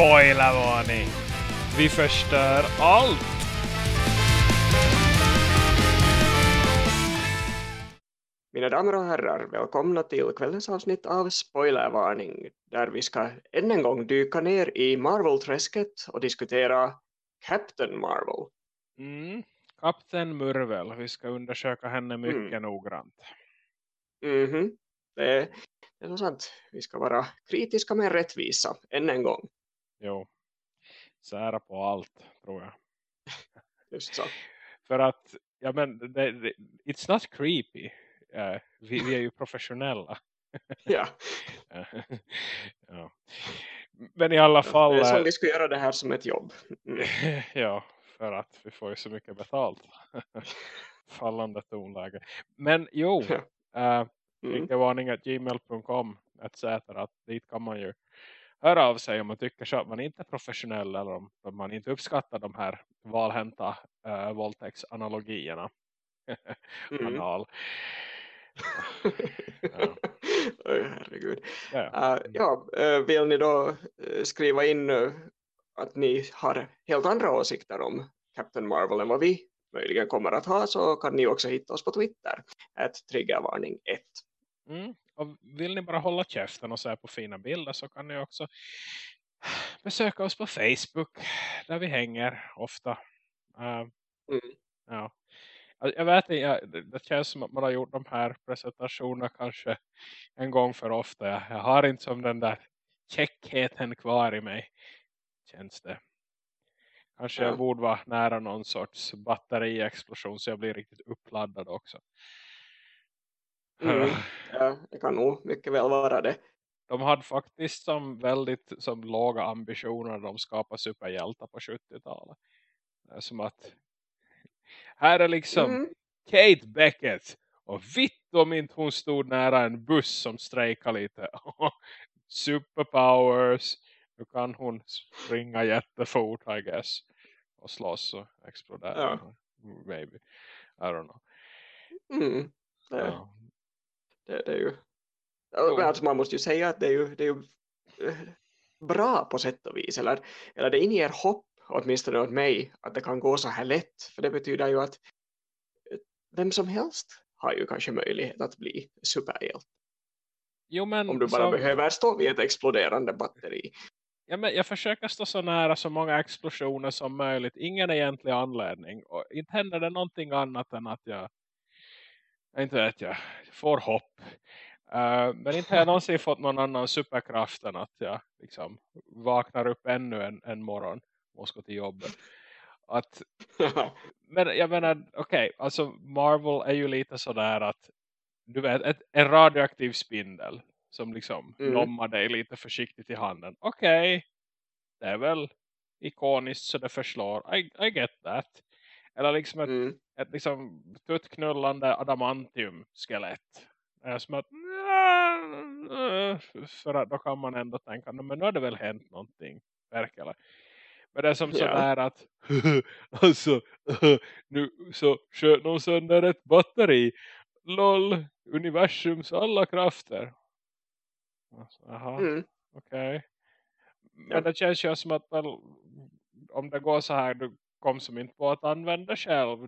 Spoilervarning! Vi förstör allt! Mina damer och herrar, välkomna till kvällens avsnitt av Spoilervarning där vi ska än en gång dyka ner i Marvel-träsket och diskutera Captain Marvel. Mm. Kapten Murvel, vi ska undersöka henne mycket Mm. noggrant. Mhm. Det, det är sant. Vi ska vara kritiska men rättvisa än en gång. Jo, sära på allt tror jag. Just så. För att, ja men, det, det, it's not creepy. Eh, vi, vi är ju professionella. Ja, ja. Men i alla det fall, är som eh, vi ska göra det här som ett jobb. Mm. ja, för att vi får ju så mycket betalt. Fallande tonläge. Men jo, Ja. eh, Mm. skickavarning.gmail.com etc. Dit kan man ju höra av sig om man tycker så att man inte är professionell eller om, om man inte uppskattar de här valhänta uh, våldtäktsanalogierna. Mm. Anal. Ja. Oj, herregud. Ja, ja. Uh, ja, eh, vill ni då eh, skriva in att ni har helt andra åsikter om Captain Marvel än vad vi möjligen kommer att ha så kan ni också hitta oss på Twitter. Ett triggervarning 1. Mm. Vill ni bara hålla käften och se på fina bilder så kan ni också besöka oss på Facebook där vi hänger ofta. Eh, Mm. Ja. Jag vet inte, det- känns som att man har gjort de här presentationerna kanske en gång för ofta. Jag, har inte som den där checkheten kvar i mig, känns det. Kanske Ja. jag borde vara nära någon sorts batteriexplosion så jag blir riktigt uppladdad också. Mm. Ja, det kan nog mycket väl vara det. De hade faktiskt som väldigt som låga ambitioner när de skapade superhjältar på 70-talet. Det är som att här är liksom Mm. Kate Beckett. Och vitt om inte hon stod nära en buss som strejkar lite. Superpowers. Nu kan hon springa jättefort I guess. Och slåss och explodera. Ja. Maybe. I don't know. Mm. Ja. Det, det är ju... Men Alltså man måste ju säga att det är ju, det är ju eh, bra på sätt och vis. Eller, eller det inger hopp, åtminstone åt mig, att det kan gå så här lätt. För det betyder ju att eh, vem som helst har ju kanske möjlighet att bli superhjälte. Jo men, Om du bara så, behöver stå vid ett exploderande batteri. ja, men jag försöker stå så nära så många explosioner som möjligt. Ingen egentlig anledning. Och inte händer det någonting annat än att jag inte vet jag, får hopp. Eh, men inte har jag någonsin fått någon annan superkraft än att jag liksom vaknar upp ännu en, en morgon och ska till jobbet. Att, men jag menar, okej, alltså Marvel är ju lite sådär att du vet, ett, en radioaktiv spindel som liksom Mm. nommar dig lite försiktigt i handen. Okej, det är väl ikoniskt så det förslår. I, I get that. Eller liksom ett mm. ett liksom tuttknullande adamantium-skelett. Som att för att då kan man ändå tänka "Nej, men nu har det väl hänt någonting verkligen. Men det är som Ja. sådär att alltså nu så sköt någon sönder ett batteri lol universums alla krafter. Alltså, Jaha, Mm. okej. Men Ja. det känns ju som att väl, om det går så här du kom som inte på att använda själv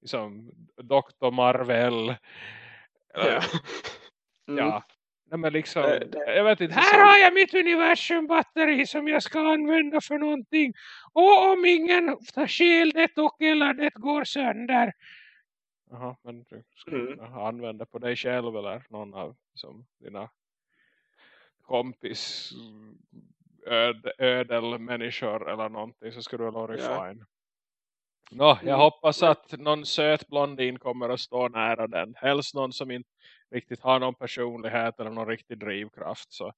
liksom Dr. Marvel eller, Ja. Mm. ja. Nej, men liksom, Det- det- jag vet inte, här har jag mitt universumbatteri som jag ska använda för någonting. Och om ingen tar skäl det och eller det går sönder. Jaha, men du ska Mm. använda på dig själv eller någon av som dina kompis öd, ödelmänniskor eller någonting så skulle det vara Ja. fine. Nå, jag Mm. hoppas att någon söt blondin kommer att stå nära den. Helst någon som inte riktigt har någon personlighet eller någon riktig drivkraft. Så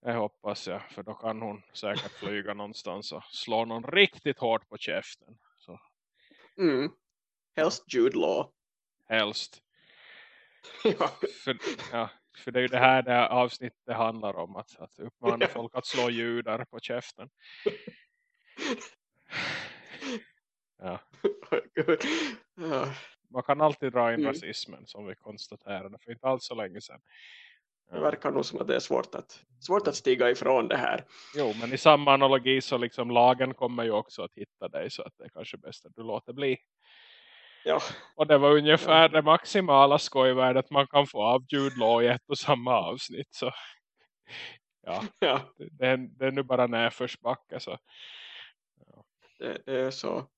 jag hoppas jag. För då kan hon säkert flyga någonstans och slå någon riktigt hårt på käften. Så Mm. Helst Jude Law. helst. ja. För, ja, för det är ju det här det avsnittet handlar om. Att, att uppmana folk att slå judar på käften. Ja. Man kan alltid dra in Mm. rasismen som vi konstaterade för inte alls så länge sedan. det verkar nog som att det är svårt att, svårt att stiga ifrån det här. Jo, men i samma analogi så liksom lagen kommer ju också att hitta dig så att det är kanske bäst att du låter bli. Ja. Och det var ungefär det maximala skojvärdet man kan få av Jude Law i ett och samma avsnitt. Så ja, ja. Det, det är nu bara näförsbacka så. Ja. Det, det, är så.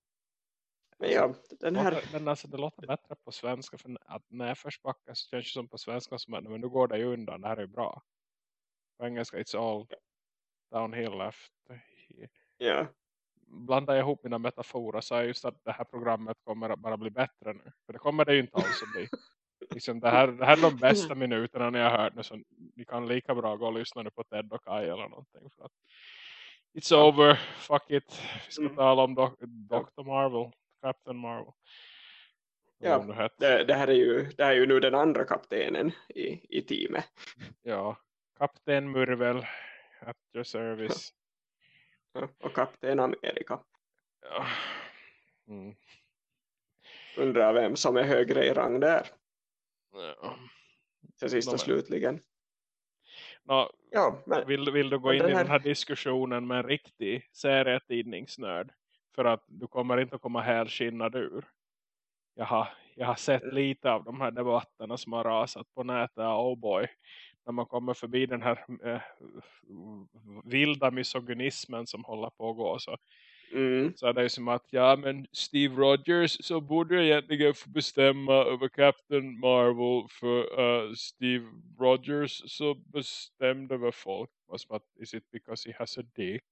Men ja, den här... Men alltså det låter bättre på svenska för att näförsbacka så känns det som på svenska som att men nu går det ju undan, det här är bra. På engelska it's all downhill left. Ja blandar jag ihop mina metaforer så är just att det här programmet kommer att bara bli bättre nu. För det kommer det ju inte alls att bli. Liksom det, här, det här är de bästa minuterna ni har hört nu. Så ni kan lika bra gå och lyssna nu på Ted och Kai eller någonting. För att it's over, fuck it. Vi ska mm. tala om Do Dr. Marvel, Captain Marvel. Ja, det, det, här är ju, det här är ju nu den andra kaptenen i, i teamet. Ja, kapten Murvel at your service och kapten Amerika. Ja. Mm. Undrar vem som är högre i rang där. Ja. Till sist och slutligen. No, ja, men, vill, vill du gå in den här... i den här diskussionen med en riktig serietidningsnörd? För att du kommer inte att komma helskinnad ur. Jag har, jag har sett lite av de här debatterna som har rasat på nätet. Oh boy när man kommer förbi den här eh, vilda misogynismen som håller på att gå så, mm. så är det ju som att ja men Steve Rogers så borde egentligen få bestämma över Captain Marvel för uh, Steve Rogers så bestämde över folk som att is it because he has a dick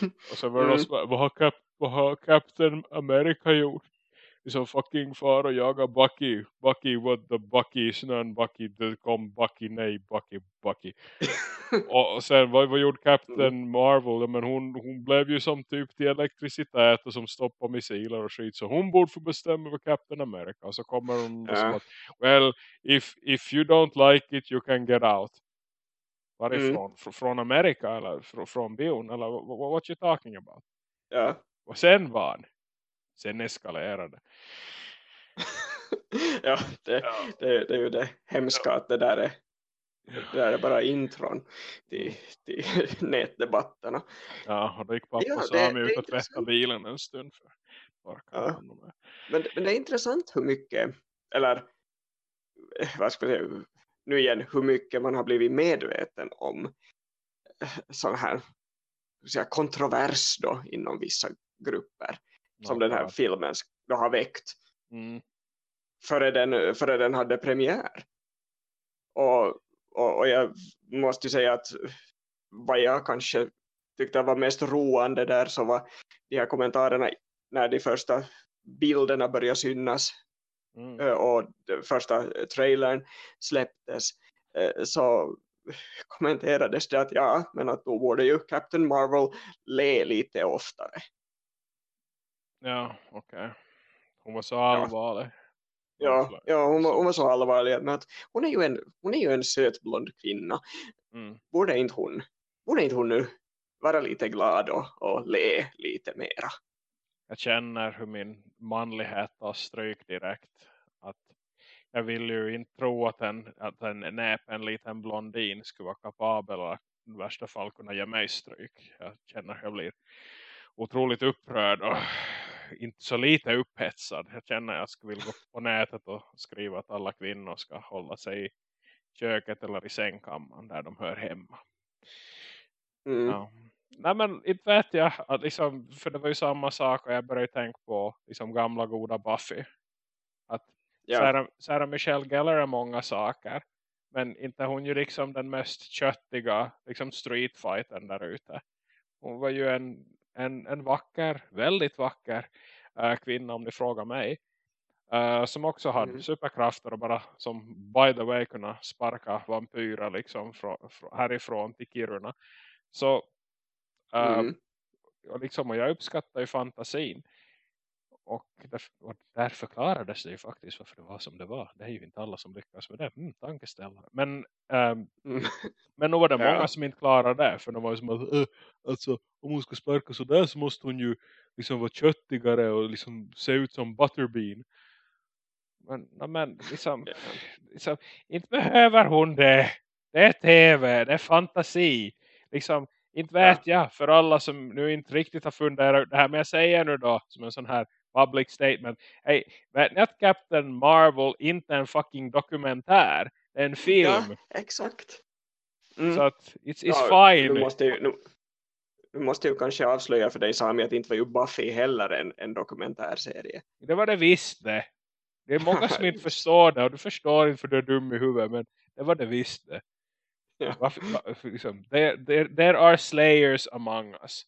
och så var det mm. vad, har Cap vad har Captain America gjort liksom fucking far och jaga Bucky. Bucky, what the Bucky, snön Bucky, det kom Bucky, nej Bucky, Bucky. och sen vad, vad gjorde Captain mm. Marvel? Men hon, hon blev ju som typ till elektricitet och som stoppar missiler och skit. Så hon borde få bestämma över Captain America. Och så kommer hon som att, well, if, if you don't like it you can get out. Varifrån? Mm. Från Amerika eller från, från bion? Eller what, what you talking about? Ja. Och sen var sen eskalerade. ja, det, ja. Det, det, är ju det hemska ja. att det där är det där är bara intron till, till nätdebatterna. Ja, och då gick pappa ja, Sami ut och tvättade bilen en stund. För ja. men, men det är intressant hur mycket, eller vad ska jag säga, nu igen, hur mycket man har blivit medveten om eh, sån här säga, kontrovers då inom vissa grupper som den här filmen har väckt mm. före, den, före den hade premiär. Och, och, och jag måste säga att vad jag kanske tyckte var mest roande där så var de här kommentarerna när de första bilderna började synas mm. Eh, och första trailern släpptes eh, så kommenterades det att ja, men att då borde ju Captain Marvel le lite oftare. Ja, okej. Okay. Hon var så allvarlig. Ja, ja hon, var, hon var så allvarlig. Men att hon, är ju en, hon är ju en söt blond kvinna. Mm. Borde, inte hon, borde inte hon nu vara lite glad och, och le lite mera? Jag känner hur min manlighet tar stryk direkt. Att jag vill ju inte tro att en, att en näpen liten blondin skulle vara kapabel att i värsta fall kunna ge mig stryk. Jag känner att jag blir otroligt upprörd och inte så lite upphetsad. Jag känner att jag skulle vilja gå på nätet och skriva att alla kvinnor ska hålla sig i köket eller i sängkammaren där de hör hemma. Mm. Ja. Nej men inte vet jag. Att liksom, för det var ju samma sak och jag började tänka på liksom, gamla goda Buffy. Att ja. Sarah, Sarah Michelle Gellar är många saker. Men inte hon ju liksom den mest köttiga liksom streetfighten där ute. Hon var ju en en, en vacker, väldigt vacker äh, kvinna om ni frågar mig. Äh, som också hade mm. superkrafter och bara som by the way kunna sparka vampyrer liksom från, från, härifrån till Kiruna. Så äh, mm. och liksom, och jag uppskattar ju fantasin. Och där, och där förklarades det ju faktiskt varför det var som det var. Det är ju inte alla som lyckas med det. Mm, tankeställare. Men, ähm, mm. men nog var det många ja. som inte klarade det. För de var ju som att, äh, alltså, om hon ska sparka så där så måste hon ju liksom vara köttigare och liksom se ut som Butterbean. Men, men liksom, liksom, inte behöver hon det. Det är tv, det är fantasi. Liksom, inte vet ja. jag för alla som nu inte riktigt har funderat det här. Men jag säger nu då som en sån här public statement. Ni att Captain Marvel inte är en fucking dokumentär? Det är en film. Ja, exakt. Mm. Så att it's, it's ja, fine. Nu måste, ju, nu, nu måste ju kanske avslöja för dig Sami att inte var ju Buffy heller en, en dokumentärserie. Det var det visst det. Det är många som inte förstår det och du förstår inte för du är dum i huvudet men det var det visst det. Ja. Varför, liksom, there, there, there are slayers among us.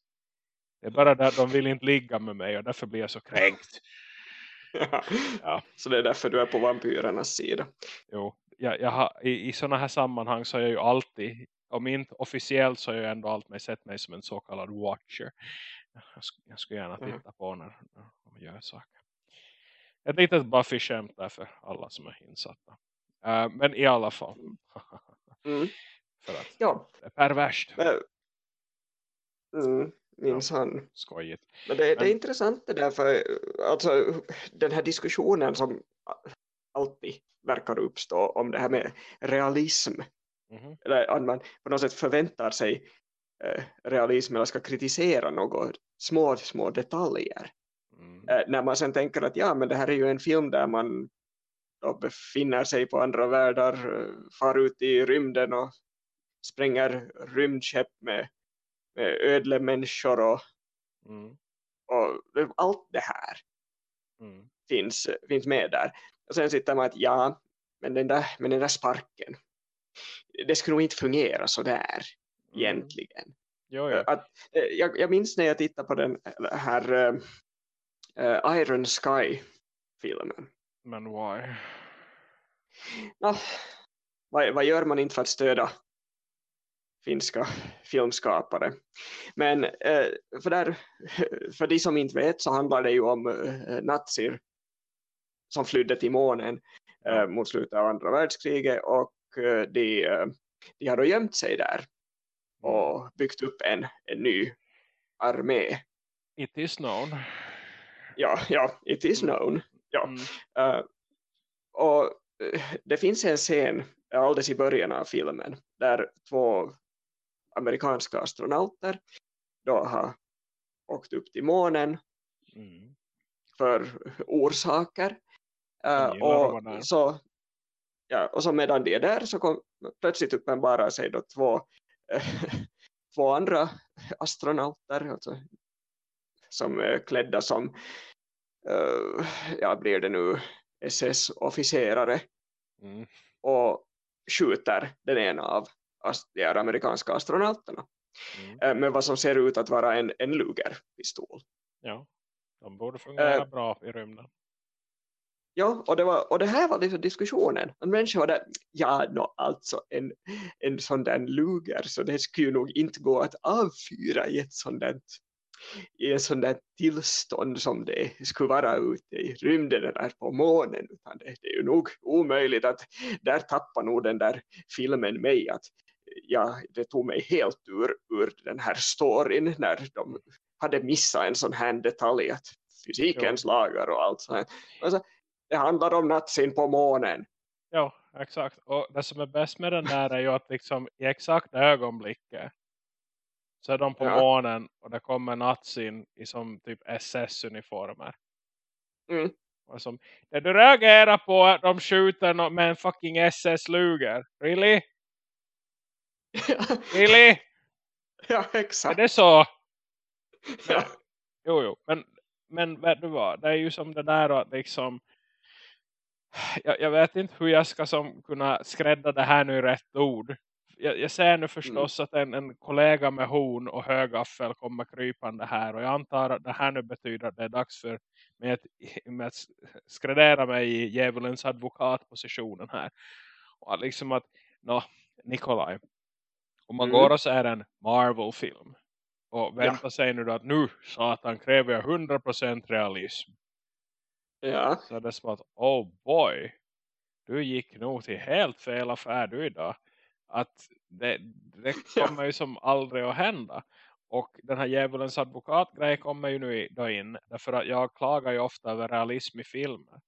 Det är bara där de vill inte ligga med mig och därför blir jag så kränkt. Ja. ja. Så det är därför du är på vampyrernas sida. Jo, jag, jag har, i, i sådana här sammanhang så är jag ju alltid, om inte officiellt så har jag ändå alltid sett mig som en så kallad watcher. Jag, jag skulle gärna titta mm. på när, när de gör saker. Ett litet Buffy-skämt där för alla som är insatta. Uh, men i alla fall. mm. För att ja. det är perverst. Men, mm, minns ja, han. Skojigt. Men det, men det, är intressant det där för alltså, den här diskussionen som alltid verkar uppstå om det här med realism. Mm. Eller att man på något sätt förväntar sig eh, realism eller ska kritisera något små, små detaljer. Mm. Eh, när man sen tänker att ja men det här är ju en film där man befinner sig på andra världar, eh, far ut i rymden och spränger rymdskepp med, med ödle människor och, mm. och allt det här mm. finns, finns med där. Och sen sitter man att ja, men den där, men den där sparken det skulle nog inte fungera så där mm. egentligen. Jo, ja. att, eh, jag, jag minns när jag tittade på den här uh, Iron Sky-filmen. Men why? No, vad, vad gör man inte för att stödja finska filmskapare. Men eh, för, där, för de som inte vet så handlar det ju om eh, nazier som flydde till månen eh, mot slutet av andra världskriget och de, de har då gömt sig där mm. och byggt upp en, en ny armé. It is known. Ja, ja it is known. Ja. Mm. Uh, och det finns en scen alldeles i början av filmen där två amerikanska astronauter då har åkt upp till månen mm. för orsaker. Uh, och, så, ja, och så medan de är där så kom plötsligt uppenbara sig då två, två andra astronauter alltså, som är klädda som uh, ja, blir det nu SS-officerare mm. och skjuter den ena av de amerikanska astronauterna mm. Eh, med vad som ser ut att vara en, en Luger-pistol. Ja, de borde fungera uh, bra i rymden. Ja, och det, var, och det här var liksom diskussionen. En människa var där, ja, no, alltså en, en sån där Luger så det skulle ju nog inte gå att avfyra i ett sånt där i en sån där tillstånd som det skulle vara ute i rymden eller på månen utan det, det är ju nog omöjligt att där tappar nog den där filmen mig att ja, det tog mig helt ur, ur den här storyn när de hade missat en sån här detalj att fysikens jo. lagar och allt sånt. Alltså, det handlar om natsin på månen. Ja, exakt. Och det som är bäst med den där är ju att liksom i exakt ögonblicket så är de på ja. månen och det kommer natsin i som typ SS-uniformer. Mm. Och som, det du reagerar på att de skjuter med en fucking SS-luger. Really? really? Ja, exakt. Är det så? Men, ja. Jo, jo. Men, men vet du vad? Det är ju som det där att liksom jag, jag, vet inte hur jag ska som kunna skrädda det här nu i rätt ord jag, jag ser nu förstås mm. att en, en kollega med horn och högaffel kommer krypande här. Och jag antar att det här nu betyder att det är dags för mig att, med att skräddera mig i djävulens advokatpositionen här. Och liksom att, no, Nikolaj. Om man mm. går och ser en Marvel-film. Och väntar ja. sig nu då att nu, satan, kräver jag 100% realism. Ja. Så det är som att, oh boy. Du gick nog till helt fel affär du idag att det, det kommer ju som aldrig att hända. Och den här djävulens advokatgrej kommer ju nu då in. Därför att jag klagar ju ofta över realism i filmer.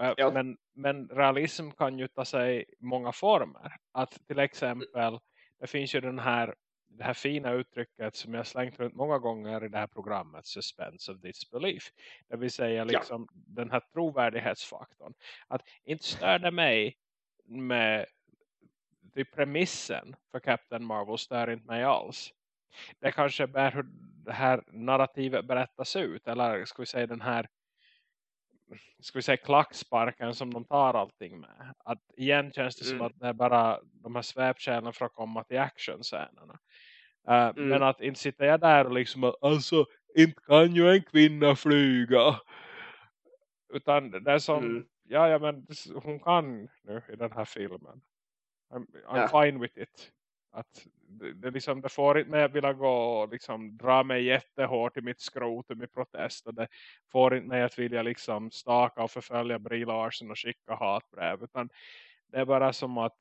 Eh, Ja. Men, men realism kan ju ta sig många former. Att till exempel, det finns ju den här, det här fina uttrycket som jag slängt runt många gånger i det här programmet, suspense of disbelief. Det vill säga liksom den här trovärdighetsfaktorn. Att inte stör det mig med typ premissen för Captain Marvel stör inte mig alls. Det kanske är hur det här narrativet berättas ut. Eller ska vi säga den här ska vi säga klacksparken som de tar allting med. Att igen känns det som Mm. att det är bara de här sväpkärlen för att komma till actionscenerna. Uh, Mm. Men att inte sitter jag där och liksom att, alltså inte kan ju en kvinna flyga. Utan det är som, Mm. ja, ja men hon kan nu i den här filmen. I'm, I'm Ja. fine with it. Att det, liksom, det får inte mig att vilja gå och liksom dra mig jättehårt i mitt skrotum i protest. Och det får inte mig att vilja liksom staka och förfölja Brie Larson och skicka hatbrev. Utan det är bara som att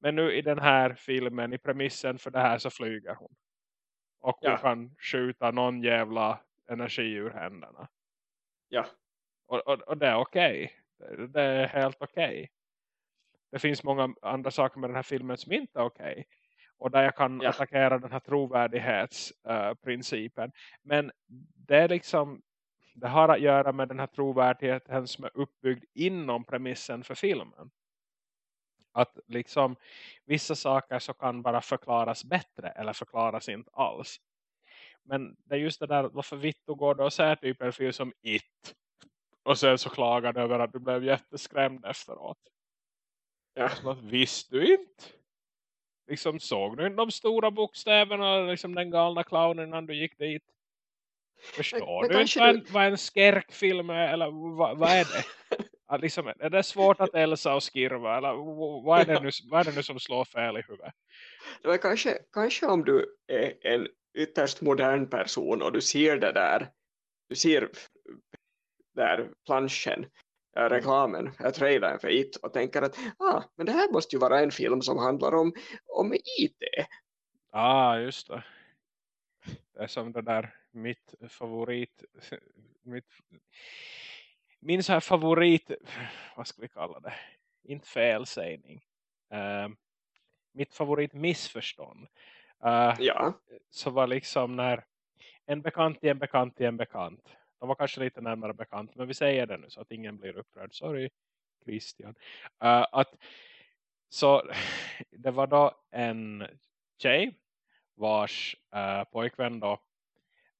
men nu i den här filmen, i premissen för det här så flyger hon. Och hon Ja. kan skjuta någon jävla energi ur händerna. Ja. Och, och, och det är okej. Det, det är helt okej. Det finns många andra saker med den här filmen som inte är okej. Och där jag kan Ja. attackera den här trovärdighetsprincipen. Men det är liksom det har att göra med den här trovärdigheten som är uppbyggd inom premissen för filmen. Att liksom vissa saker så kan bara förklaras bättre eller förklaras inte alls. Men det är just det där, varför Vitto går då och säger typ en film som It. Och sen så klagar du över att du blev jätteskrämd efteråt. Ja. Att, visste du inte? Liksom såg du de stora bokstäverna liksom den galna clownen när du gick dit? Förstår men du inte vad en, du- vad en skärkfilm är? Eller vad, vad är det? Att liksom, är det svårt att Elsa och skirva? Eller vad är, det nu, vad är det nu som slår fel i huvudet? Det var kanske, kanske om du är en ytterst modern person och du ser det där, du ser där planschen, reklamen, äh, trailern för IT och tänker att ah, men det här måste ju vara en film som handlar om, om IT. ah, just det. Det är som det där mitt favorit mitt, min så här favorit vad ska vi kalla det? Inte felsägning. Uh, mitt favorit missförstånd. Uh, Ja, så var liksom när en bekant till en bekant till en bekant. De var kanske lite närmare bekant. Men vi säger det nu så att ingen blir upprörd. Sorry Christian. Uh, att, så det var då en tjej vars uh, pojkvän då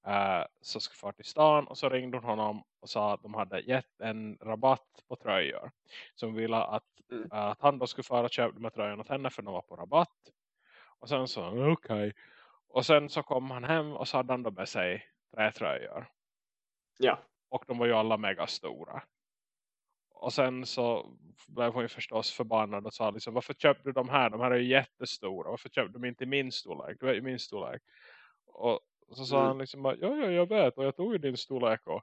uh, så skulle fara till stan och så ringde hon honom och sa att de hade gett en rabatt på tröjor. Som ville att, Mm. att han då skulle fara och köpa de här tröjorna åt henne för de var på rabatt. Och sen så, okej. Okay. Och sen så kom han hem och så hade han då med sig tre tröjor. Ja, Och de var ju alla mega stora. Och sen så blev hon ju förstås förbannad och sa liksom, varför köpte du de här? De här är ju jättestora. Varför köpte dem inte min storlek? Du är ju min storlek. Och så sa Mm. han liksom, ja, ja jag vet och jag tog ju din storlek och,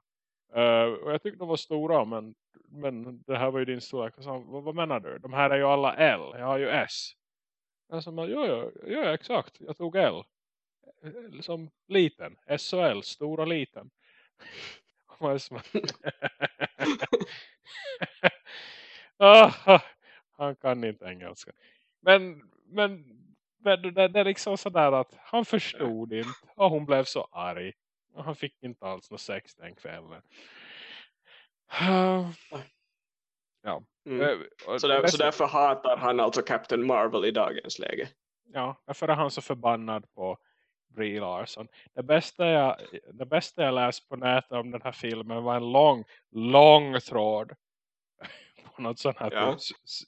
eh, och jag tyckte de var stora men, men det här var ju din storlek. Och så, han, vad, vad menar du? De här är ju alla L, jag har ju S. Jag sa, ja, ja, ja exakt, jag tog L. Eh, Som liten, S och L, stora liten. Ah, han kan inte engelska. Men, men, men det, det är liksom sådär att han förstod inte. Och hon blev så arg. Och han fick inte alls något sex den kvällen. Ja. mm. Eh, så, där, så därför hatar han alltså Captain Marvel i dagens läge. Ja, därför är han så förbannad på Brie Larson. Det bästa jag, det bästa jag läst på nätet om den här filmen var en lång, lång tråd. På något sånt här, Ja.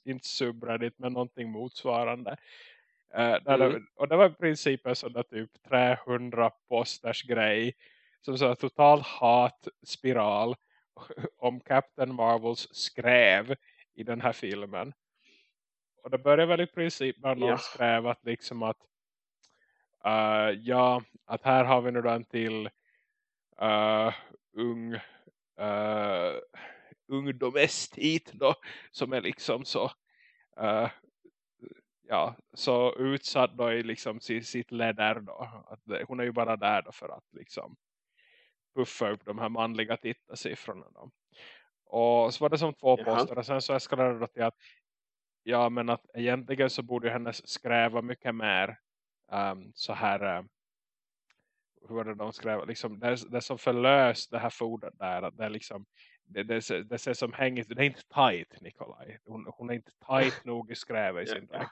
inte subreddit men någonting motsvarande. Där Mm. det, och det var i princip en sån där typ 300 posters grej. Som så total hatspiral om Captain Marvels skräv i den här filmen. Och det började väl i princip att någon Ja. skrev att liksom att eh, ja, att här har vi nu då en till eh, ung uh, ungdomest hit då som är liksom så eh, ja, så utsatt då i liksom sitt, läder då. Att hon är ju bara där då för att liksom puffa upp de här manliga tittarsiffrorna då. Och så var det som två Jaha. poster. Och sen så eskalerade det till att ja men att egentligen så borde hennes skräva mycket mer um, så här um, hur var det de skrev? Liksom, det, är, det är som förlöst det här fodet där att det är liksom det, det, det ser som hängigt, det är inte tight Nikolaj, hon, hon är inte tight nog i skrävet i sin dräkt.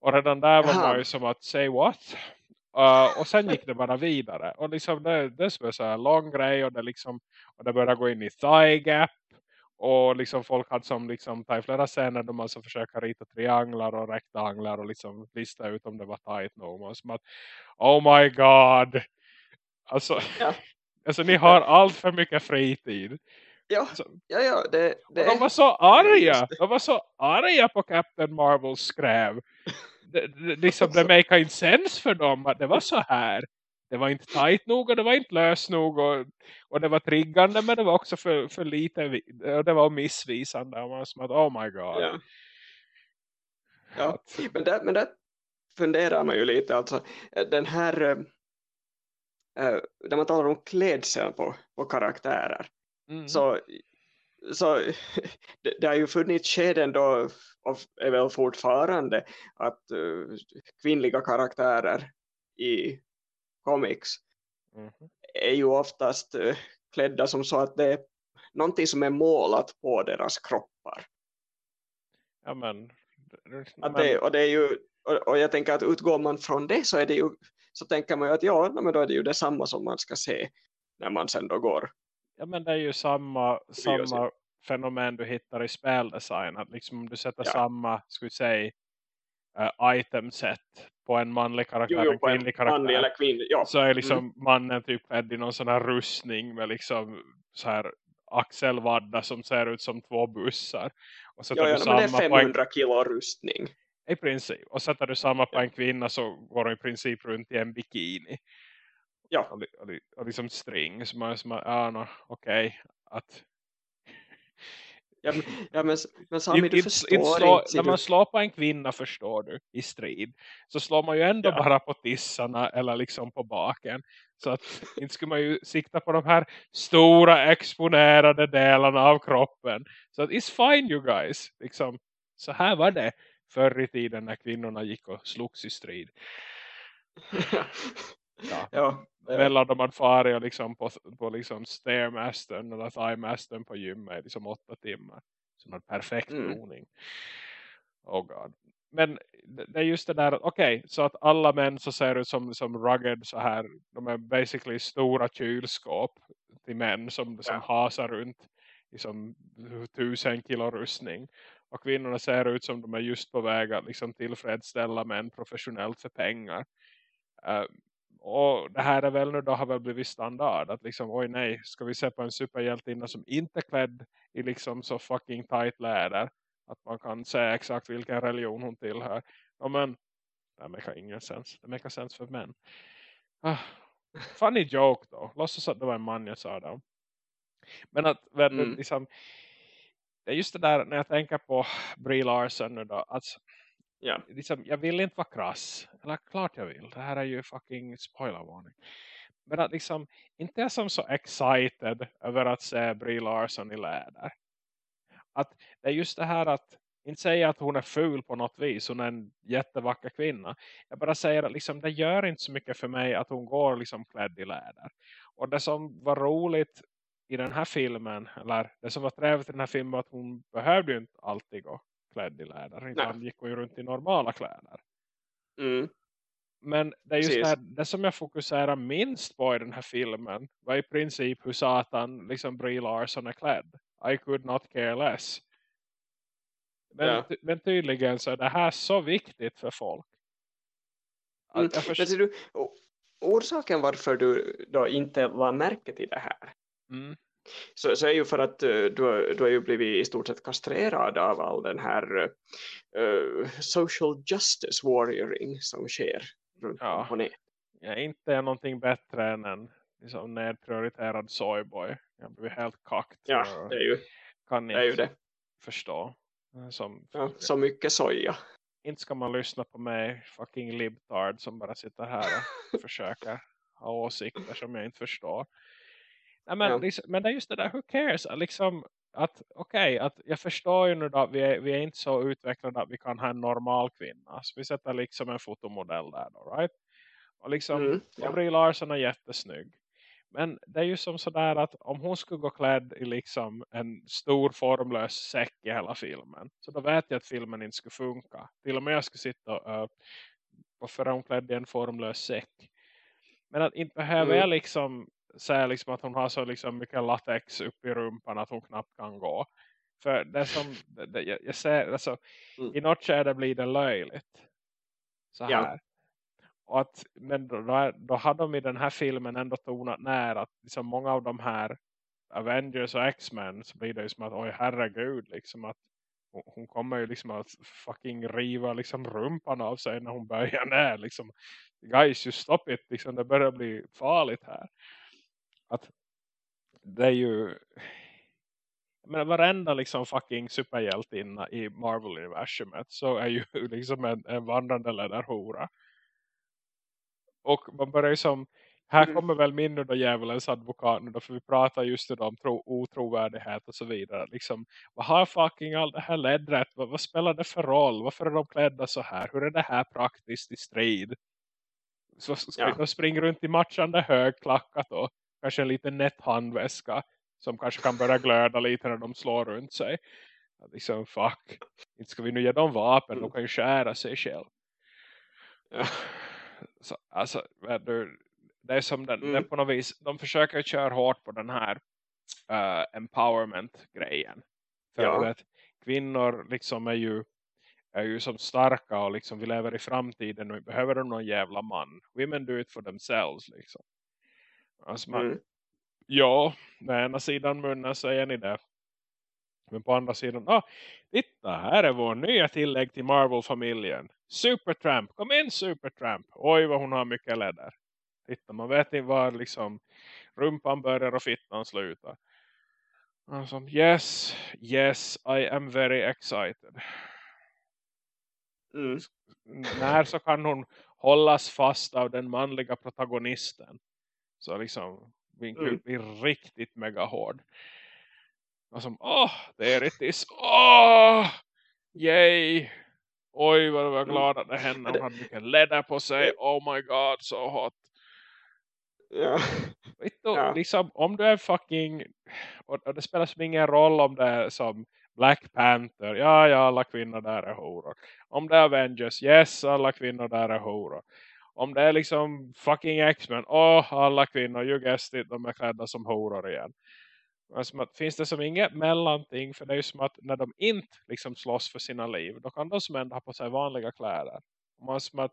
Och redan där var man ju som att say what? Uh, och sen gick det bara vidare. Och liksom det, det var så här lång grej och det liksom och det började gå in i thigh gap och liksom folk hade som liksom tagit flera scener då man så försöker rita trianglar och rektanglar och liksom lista ut om det var tight nog. Och som att, oh my god. Alltså, Ja. alltså ni har allt för mycket fritid. Ja, ja, ja det, det, de var så arga. De var så arga på Captain Marvels skräv. Det, det, liksom, det make inte sense för dem att det var så här. Det var inte tight nog och det var inte löst nog. Och, och det var triggande men det var också för, för lite. Och det var missvisande. Och man som att, oh my god. ja. Ja, Att, men där, men där funderar man ju lite alltså den här eh, när man talar om klädseln på, på karaktärer mm, så, så det, det har ju funnits skeden då och är väl fortfarande att eh, kvinnliga karaktärer i comics mhm. är ju oftast eh, klädda som så att det är någonting som är målat på deras kroppar Ja men. Att men det, och, det är ju, och, och jag tänker att utgår man från det så är det ju så tänker man ju att ja, men då är det ju detsamma som man ska se när man sen då går. Ja men det är ju samma, samma fenomen du hittar i speldesign. Att liksom om du sätter Ja. samma, vi säga, uh, itemset på en manlig karaktär Jo, jo, en kvinnlig manlig karaktär. eller kvinnlig. Ja, Så är liksom mannen typ klädd i någon sån här rustning med liksom så här axelvadda som ser ut som två bussar. Och sätter ja, du ja men det är samma på en, 500 kilo rustning. i princip. Och sätter du samma på en kvinna så går hon i princip runt i en bikini. Ja, Och, och, och liksom string. Så man att, ja no, okej. Att ja, men, ja men, men Sami, du förstår slå, inte. när du. man slår på en kvinna förstår du i strid så slår man ju ändå Ja. bara på tissarna eller liksom på baken så att inte skulle man ju sikta på de här stora exponerade delarna av kroppen så att it's fine you guys liksom, så här var det förr i tiden när kvinnorna gick och slogs i strid ja. ja, ja. mellan de hade farit och liksom på, på liksom stairmastern eller thighmastern på gymmet i liksom åtta timmar. Så någon perfekt Mm. groning. Oh god. Men det är just det där, att, okej, så att alla män så ser ut som, som rugged så här, de är basically stora kylskåp till män som, som Ja. hasar runt i som tusen kilo rustning. Och kvinnorna ser ut som de är just på väg att liksom tillfredsställa män professionellt för pengar. Eh, och det här är väl nu då har väl blivit standard att liksom oj nej ska vi se på en superhjältinna som inte är klädd i liksom så fucking tight läder att man kan säga exakt vilken religion hon tillhör ja men det makar ingen sens det makar sens för män ah, funny joke då låtsas att det var en man jag sa om. men att du, Mm. liksom det är just det där när jag tänker på Brie Larson nu då att ja. liksom, jag vill inte vara krass. Eller klart jag vill. Det här är ju fucking spoilervarning. Men att liksom, inte jag som så excited över att se Brie Larson i läder. Att det är just det här att, inte säga att hon är ful på något vis. Hon är en jättevacker kvinna. Jag bara säger att liksom, det gör inte så mycket för mig att hon går liksom klädd i läder. Och det som var roligt i den här filmen, eller det som var trevligt i den här filmen var att hon behövde ju inte alltid gå klädd i läder. Utan gick hon ju runt i normala kläder. Mm. Men det är just Precis. det, här, det som jag fokuserar minst på i den här filmen var i princip hur satan liksom Brie Larson är klädd. I could not care less. Men, Ja. ty- men tydligen så är det här så viktigt för folk. Mm. Men du, orsaken varför du då inte var märke till det här mm, så, så är ju för att eh, du, du har ju blivit i stort sett kastrerad av all den här eh, social justice warrioring som sker runt Ja. på nätet. jag är inte någonting bättre än en liksom, nedprioriterad soyboy. Jag blir helt kakt. Ja, det är ju kan det. Är ju inte det. förstå. Som, Ja, så mycket soja. inte ska man lyssna på mig fucking libtard som bara sitter här och försöker ha åsikter som jag inte förstår. Men, Ja. liksom, men det är just det där, who cares? Liksom, att okej, att jag förstår ju nu då att vi är, vi är inte så utvecklade att vi kan ha en normal kvinna. Så vi sätter liksom en fotomodell där då, right? Och liksom, Mm, ja. Brie Larson är jättesnygg. Men det är ju som sådär att om hon skulle gå klädd i liksom en stor formlös säck i hela filmen. Så då vet jag att filmen inte skulle funka. Till och med jag skulle sitta och uh, varför är hon klädd i en formlös säck. Men att inte behöver Mm. jag liksom säga liksom att hon har så liksom mycket latex upp i rumpan att hon knappt kan gå. För det som, det, jag, jag ser, alltså, Mm. i något skede blir det löjligt. Så Ja. här. Och att, men då, då, då hade de i den här filmen ändå tonat nära att liksom många av de här Avengers och X-Men så blir det ju som att oj herregud liksom att hon, hon kommer ju liksom att fucking riva liksom rumpan av sig när hon börjar ner liksom guys just stop it liksom det börjar bli farligt här att det är ju men varenda liksom fucking superhjältinna i Marvel-universumet så är ju liksom en, en vandrande ledarhora. Och man börjar ju som här Mm. kommer väl min nu då djävulens advokat nu då för vi pratar just om tro, otrovärdighet och så vidare. Liksom, vad har fucking allt det här läddret vad, vad spelar det för roll? Varför är de klädda så här? Hur är det här praktiskt i strid? Så ska Ja. de springa runt i matchande högklackat och kanske en liten nätt handväska som kanske kan börja glöda lite när de slår runt sig Att liksom fuck inte ska vi nu ge dem vapen de kan ju skära sig själv Ja. så, alltså, det är som den, Mm. är på något vis, de försöker köra hårt på den här eh, empowerment-grejen. För Ja. vet, kvinnor liksom är ju, är ju som starka och liksom vi lever i framtiden och behöver de någon jävla man. Women do it for themselves liksom. Alltså man, Mm. Ja, med ena sidan munnen säger ni det. Men på andra sidan, ah, titta här är vår nya tillägg till Marvel-familjen. Supertramp, kom in Supertramp. Oj vad hon har mycket läder. Titta, man vet inte var liksom rumpan börjar och fittan slutar. Alltså, yes, yes, I am very excited. Mm. När så kan hon hållas fast av den manliga protagonisten. Så liksom, min Mm. kuk blir riktigt mega hård. Och som, åh, there it is. Åh, yay. Oj, vad jag var Mm. glad att det hände. Hon det- hade mycket läder på sig. Oh my god, så hot. Ja. Ja. liksom, om du är fucking och det spelar som ingen roll om det är som Black Panther, ja ja alla kvinnor där är horor om det är Avengers, yes alla kvinnor där är horor om det är liksom fucking X-Men, åh alla kvinnor, you guessed it, de är klädda som horor igen Men som att, finns det som inget mellanting för det är ju som att när de inte liksom slåss för sina liv då kan de som ändå ha på sig vanliga kläder man som att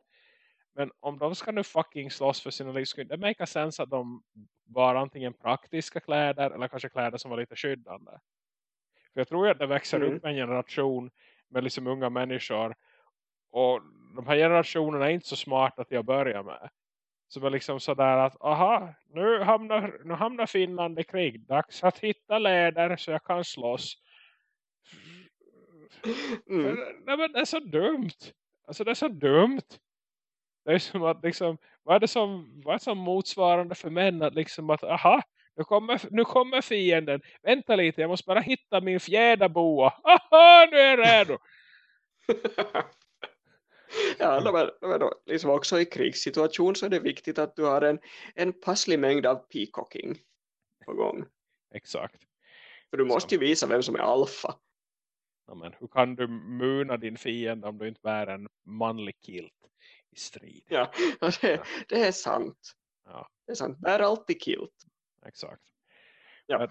men om de ska nu fucking slåss för sina liv skulle det make sense att de var antingen praktiska kläder eller kanske kläder som var lite skyddande. För jag tror ju att det växer Mm. upp en generation med liksom unga människor och de här generationerna är inte så smarta till att börja med. Så det är liksom sådär att aha, nu hamnar, nu hamnar Finland i krig. Dags att hitta läder så jag kan slåss. Mm. Nej, men det är så dumt. Alltså det är så dumt. Det är som att liksom, vad är det som, vad är det som motsvarande för män att liksom att, aha, nu kommer, nu kommer fienden. Vänta lite, jag måste bara hitta min fjäderboa. Aha, nu är jag redo. ja, men, no, men då, liksom också i krigssituation så är det viktigt att du har en, en passlig mängd av peacocking på gång. Exakt. För du måste ju visa vem som är alfa. Ja, men hur kan du muna din fiende om du inte bär en manlig kilt i strid? Ja, det, det är sant. Ja. Det är sant. Bär alltid kilt. Exakt. Ja,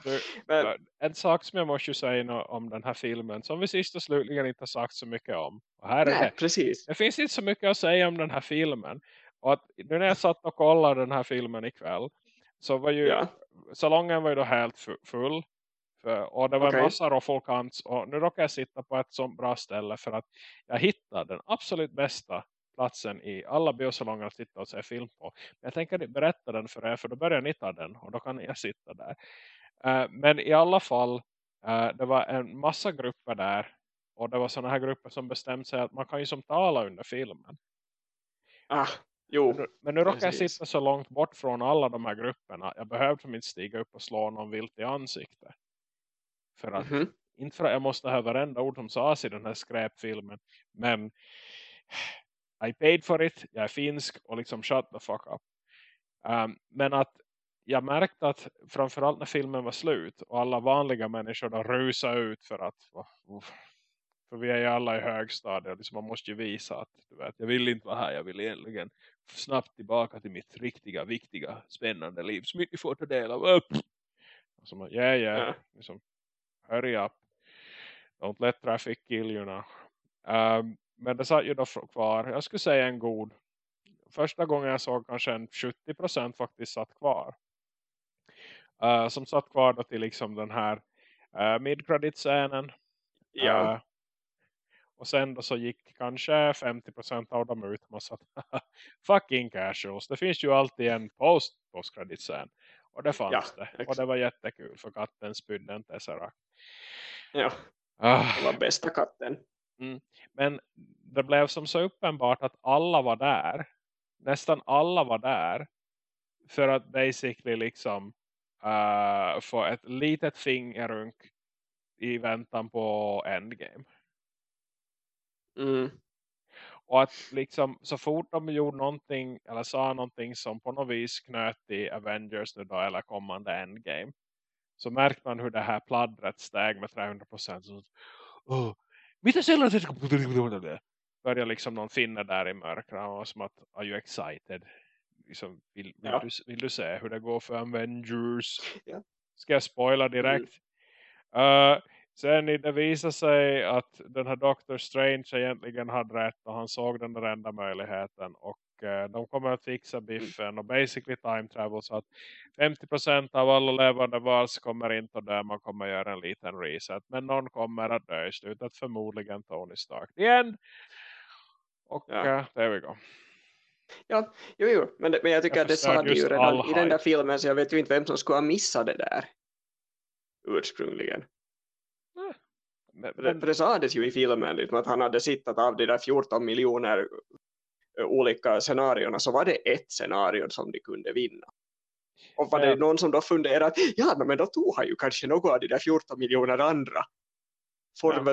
Men en sak som jag måste säga om den här filmen som vi sist och slutligen inte har sagt så mycket om. Och här är nej, det. precis. Det finns inte så mycket att säga om den här filmen. Och att, nu när jag satt och kollade den här filmen ikväll. Så var ju Ja. salongen var ju då helt fu- full. För, och det var Okej. en massa roffolkants. Och nu råkar jag sitta på ett sånt bra ställe. För att jag hittade den absolut bästa platsen i alla biosalonger att sitta och se film på. Men jag tänker berätta den för er. För då börjar ni ta den. Och då kan jag sitta där. Eh, men i alla fall. eh, det var en massa grupper där. Och det var sådana här grupper som bestämde sig att man kan ju som tala under filmen. Ah, Jo, Men nu, men nu råkar jag sitta så långt bort från alla de här grupperna. Jag behövde inte stiga upp och slå någon vilt i ansiktet. För att, Mhm. inte för att jag måste höra varenda ord som sades i den här skräpfilmen. Men I paid for it. Jag är finsk och liksom shut the fuck up. Um, men att jag märkte att framförallt när filmen var slut och alla vanliga människor då rusade ut för att för vi är ju alla i högstadiet liksom man måste ju visa att du vet, jag vill inte vara här, jag vill egentligen snabbt tillbaka till mitt riktiga, viktiga, spännande liv som inte får ta del av. Upp. Alltså, man, yeah, yeah, Ja. liksom, hurry up. Don't let traffic kill you now. Um, men det satt ju då kvar. Jag skulle säga en god första gången jag såg kanske en 70% faktiskt satt kvar uh, som satt kvar då till liksom den här uh, mid-credit-scenen Ja. Uh, och sen då så gick kanske 50% av dem ut. Man sa fucking casuals. Det finns ju alltid en post postkreditscen. Och det fanns Ja, det. exakt. Och det var jättekul för katten spydde inte så rakt. ja, Ah, det var bästa katten. men det blev som så uppenbart att alla var där. Nästan alla var där. För att basically liksom uh, få ett litet fingerunk i väntan på Endgame. Mm. Och att liksom så fort de gjorde någonting eller sa någonting som på något vis knöt till Avengers nu då eller kommande Endgame. Så märkte man hur det här pladdret steg med 300%. Så, oh, Mitä? Börjar liksom någon finna där i mörkret och som att, are you excited? Liksom, vill, vill, Ja. du, vill du se hur det går för Avengers? Ja. Ska jag spoila direkt? Uh, sen det visar sig att den här Doctor Strange egentligen hade rätt och han såg den där enda möjligheten och eh, de kommer att fixa biffen och basically time travel så att 50% av alla levande vars kommer inte att dö, man kommer göra en liten reset men någon kommer att dö i slutet, förmodligen Tony Stark. The end! Och Ja. eh, there we go. Ja, jo, jo. Men, men jag tycker Jag att det sa ju redan i den där filmen så jag vet ju inte vem som skulle ha missat det där ursprungligen. Men, För det, för det sades ju i filmen liksom, att han hade sittat av de där 14 miljoner olika scenarierna så var det ett scenario som de kunde vinna. Och var Ja. det någon som då funderade ja, men då tog han ju kanske något av de där 14 miljoner andra. Får Ja.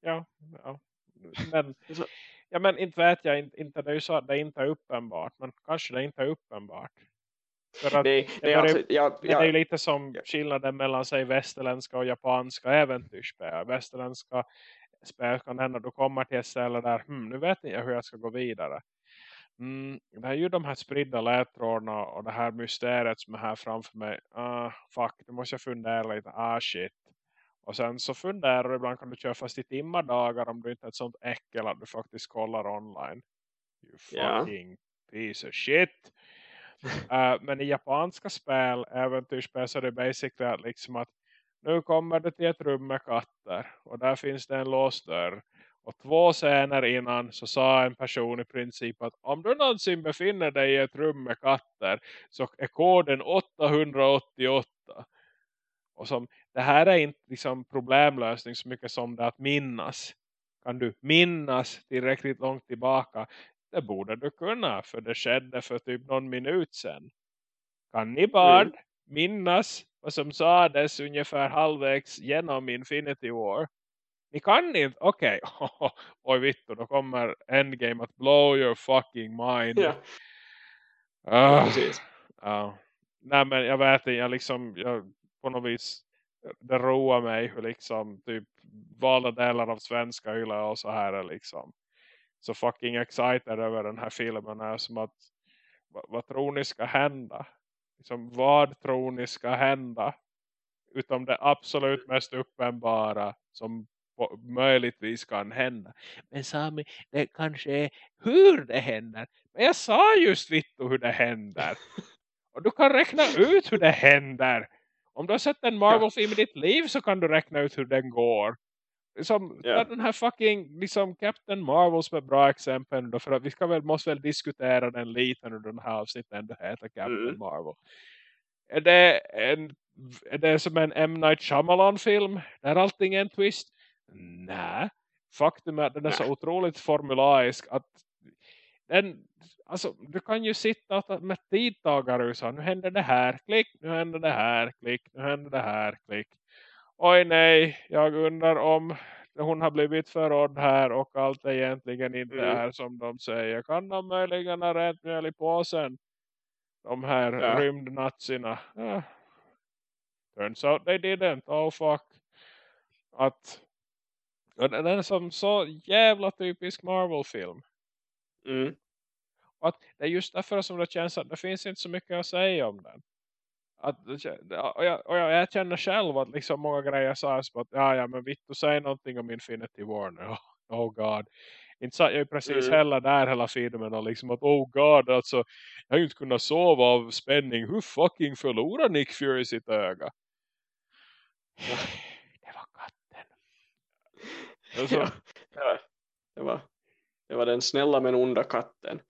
ja, ja. Men, ja, men inte vet jag inte, det är ju så att det inte är uppenbart men kanske det inte är uppenbart. För att Nej, nej, börjar- alltså, jag, Men det är ju lite som skillnaden mellan sig västerländska och japanska äventyrsspel. Västerländska spel kan hända du kommer till ett ställe där hmm, nu vet jag hur jag ska gå vidare. Mm, det är ju de här spridda ledtrådarna och det här mysteriet som är här framför mig. Ah, fuck, nu måste jag fundera lite. Ah, shit. Och sen så funderar du, ibland kan du köra fast i timmar dagar om du inte är ett sånt äckel att du faktiskt kollar online. You fucking piece of shit. Uh, men i japanska spel, äventyrsspel så är det basically att liksom att nu kommer du till ett rum med katter och där finns det en låst dörr. Och två scener innan så sa en person i princip att om du någonsin befinner dig i ett rum med katter så är koden 888. Och som, det här är inte liksom problemlösning så mycket som det att minnas. Kan du minnas tillräckligt långt tillbaka? Det borde du kunna för det skedde för typ någon minut sedan. Kan ni barn Mm. minnas vad som sades ungefär halvvägs genom Infinity War? Ni kan inte? Okej. Oj vittu, då kommer Endgame att blow your fucking mind. ja, precis. Ja. Nej men jag vet inte, jag liksom, jag, på något vis, det roar mig hur liksom typ valda delar av svenska hyllar och så här är liksom så fucking excited över den här filmen är som att vad, vad tror ni ska hända? Liksom, vad tror ni ska hända? Utom det absolut mest uppenbara som möjligtvis kan hända. Men Sami, det kanske är hur det händer. Men jag sa just Vittu hur det händer. Och du kan räkna ut hur det händer. Om du har sett en Marvel-film i ditt liv så kan du räkna ut hur den går. Som Ja. den här fucking liksom Captain Marvel som är bra exempel. Då, för att vi ska väl, måste väl diskutera den lite under den här avsnittet ändå heter Captain Mm. Marvel. Är det, en, är det som en M. Night Shyamalan-film? Där allting är en twist? Nej. Faktum är att den är så otroligt formulaisk att den, alltså, du kan ju sitta med tidtagare och så, nu händer det här, klick, nu händer det här, klick, nu händer det här, klick. Oj nej, jag undrar om hon har blivit förrådd här och allt egentligen inte mm. är som de säger. Kan de möjligen ha rätt mjöl i påsen? De här ja. rymdnazierna. Ja. Turns out they didn't. Oh fuck. Att den är som så jävla typisk Marvel-film. Mm. Och att det är just därför som det känns att det finns inte så mycket att säga om den. Att, och, jag, och jag, jag känner själv att liksom många grejer sades att ja, ja men vitt du säger någonting om Infinity War nu. Oh, oh god. Inte satt jag precis mm. heller där hela filmen och liksom att oh god alltså jag har ju inte kunnat sova av spänning. Hur fucking förlorar Nick Fury sitt öga? Det var katten. Alltså, ja, det, var, det var den snälla men onda katten.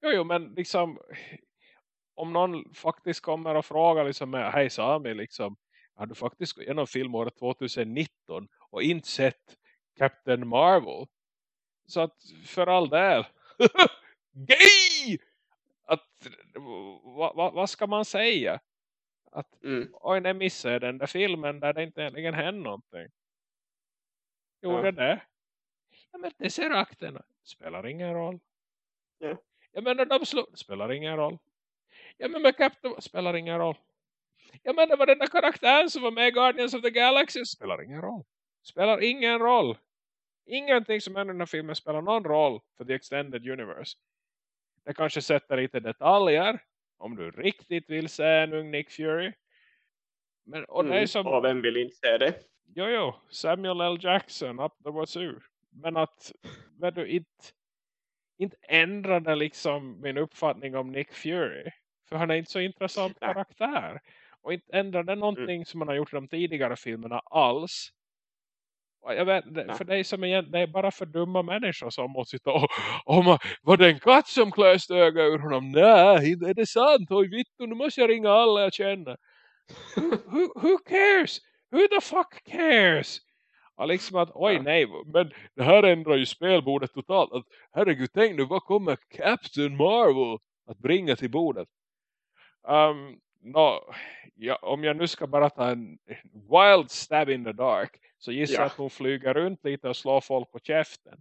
Jo, jo men liksom om någon faktiskt kommer och frågar liksom hej Sami liksom har du faktiskt gått igenom filmåret 2019 och inte sett Captain Marvel? Så att för all del. Gay! Att vad va, va ska man säga? Att mm. oj nej missade den där filmen där det inte egentligen hände någonting. Gjorde ja. det ja men det ser akterna spelar ingen roll ja. jag menar de slår spelar ingen roll Ja men med Captain spelar ingen roll. Ja men det var den där karaktären som var med i Guardians of the Galaxy. Spelar ingen roll. Spelar ingen roll. Ingenting som händer i den här filmen spelar någon roll för the extended universe. Det kanske sätter lite detaljer. Om du riktigt vill se en ung Nick Fury. Men, och, mm, som, och vem vill inte se det? Jo, jo. Samuel L. Jackson, up the wazoo. Men att men du inte, inte ändrade liksom min uppfattning om Nick Fury. För han är inte så intressant karaktär. Och inte ändrar det någonting mm. som man har gjort i de tidigare filmerna alls. Och jag vet, för är, som igen, det är bara för dumma människor som måste sitta och oh, var det en katt som klöste öga ur honom? Nej, är det sant? Oj vittu, nu måste jag ringa alla jag känner. who, who cares? Who the fuck cares? Liksom att, oj nej, men det här ändrar ju spelbordet totalt. Att, herregud, tänk nu, vad kommer Captain Marvel att bringa till bordet? Um, no, ja, om jag nu ska bara ta en wild stab in the dark så gissar jag att hon flyger runt lite och slår folk på käften.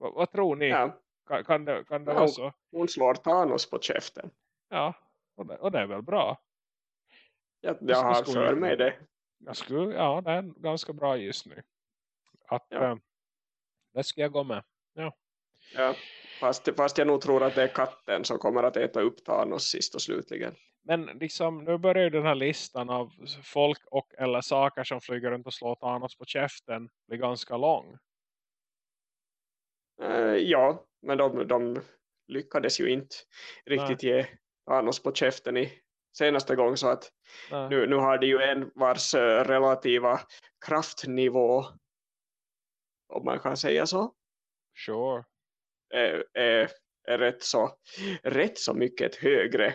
V vad tror ni? Ja. Kan, kan, det, kan det ja, vara så? Hon slår Thanos på käften. Ja, och det, och det är väl bra. Ja, jag har för mig det. Jag skulle, ja, det är ganska bra gissning. Att, ja. äh, det ska jag gå med. Ja. ja. Fast, fast jag nog tror att det är katten som kommer att äta upp Thanos sist och slutligen. Men liksom, nu börjar ju den här listan av folk och eller saker som flyger runt och slår Thanos på käften bli ganska lång. Uh, ja, men de, de lyckades ju inte riktigt Nej. ge Thanos på käften i senaste gång så att nu, nu har det ju en vars uh, relativa kraftnivå om man kan säga så. Sure är, är, är rätt, så, rätt så mycket högre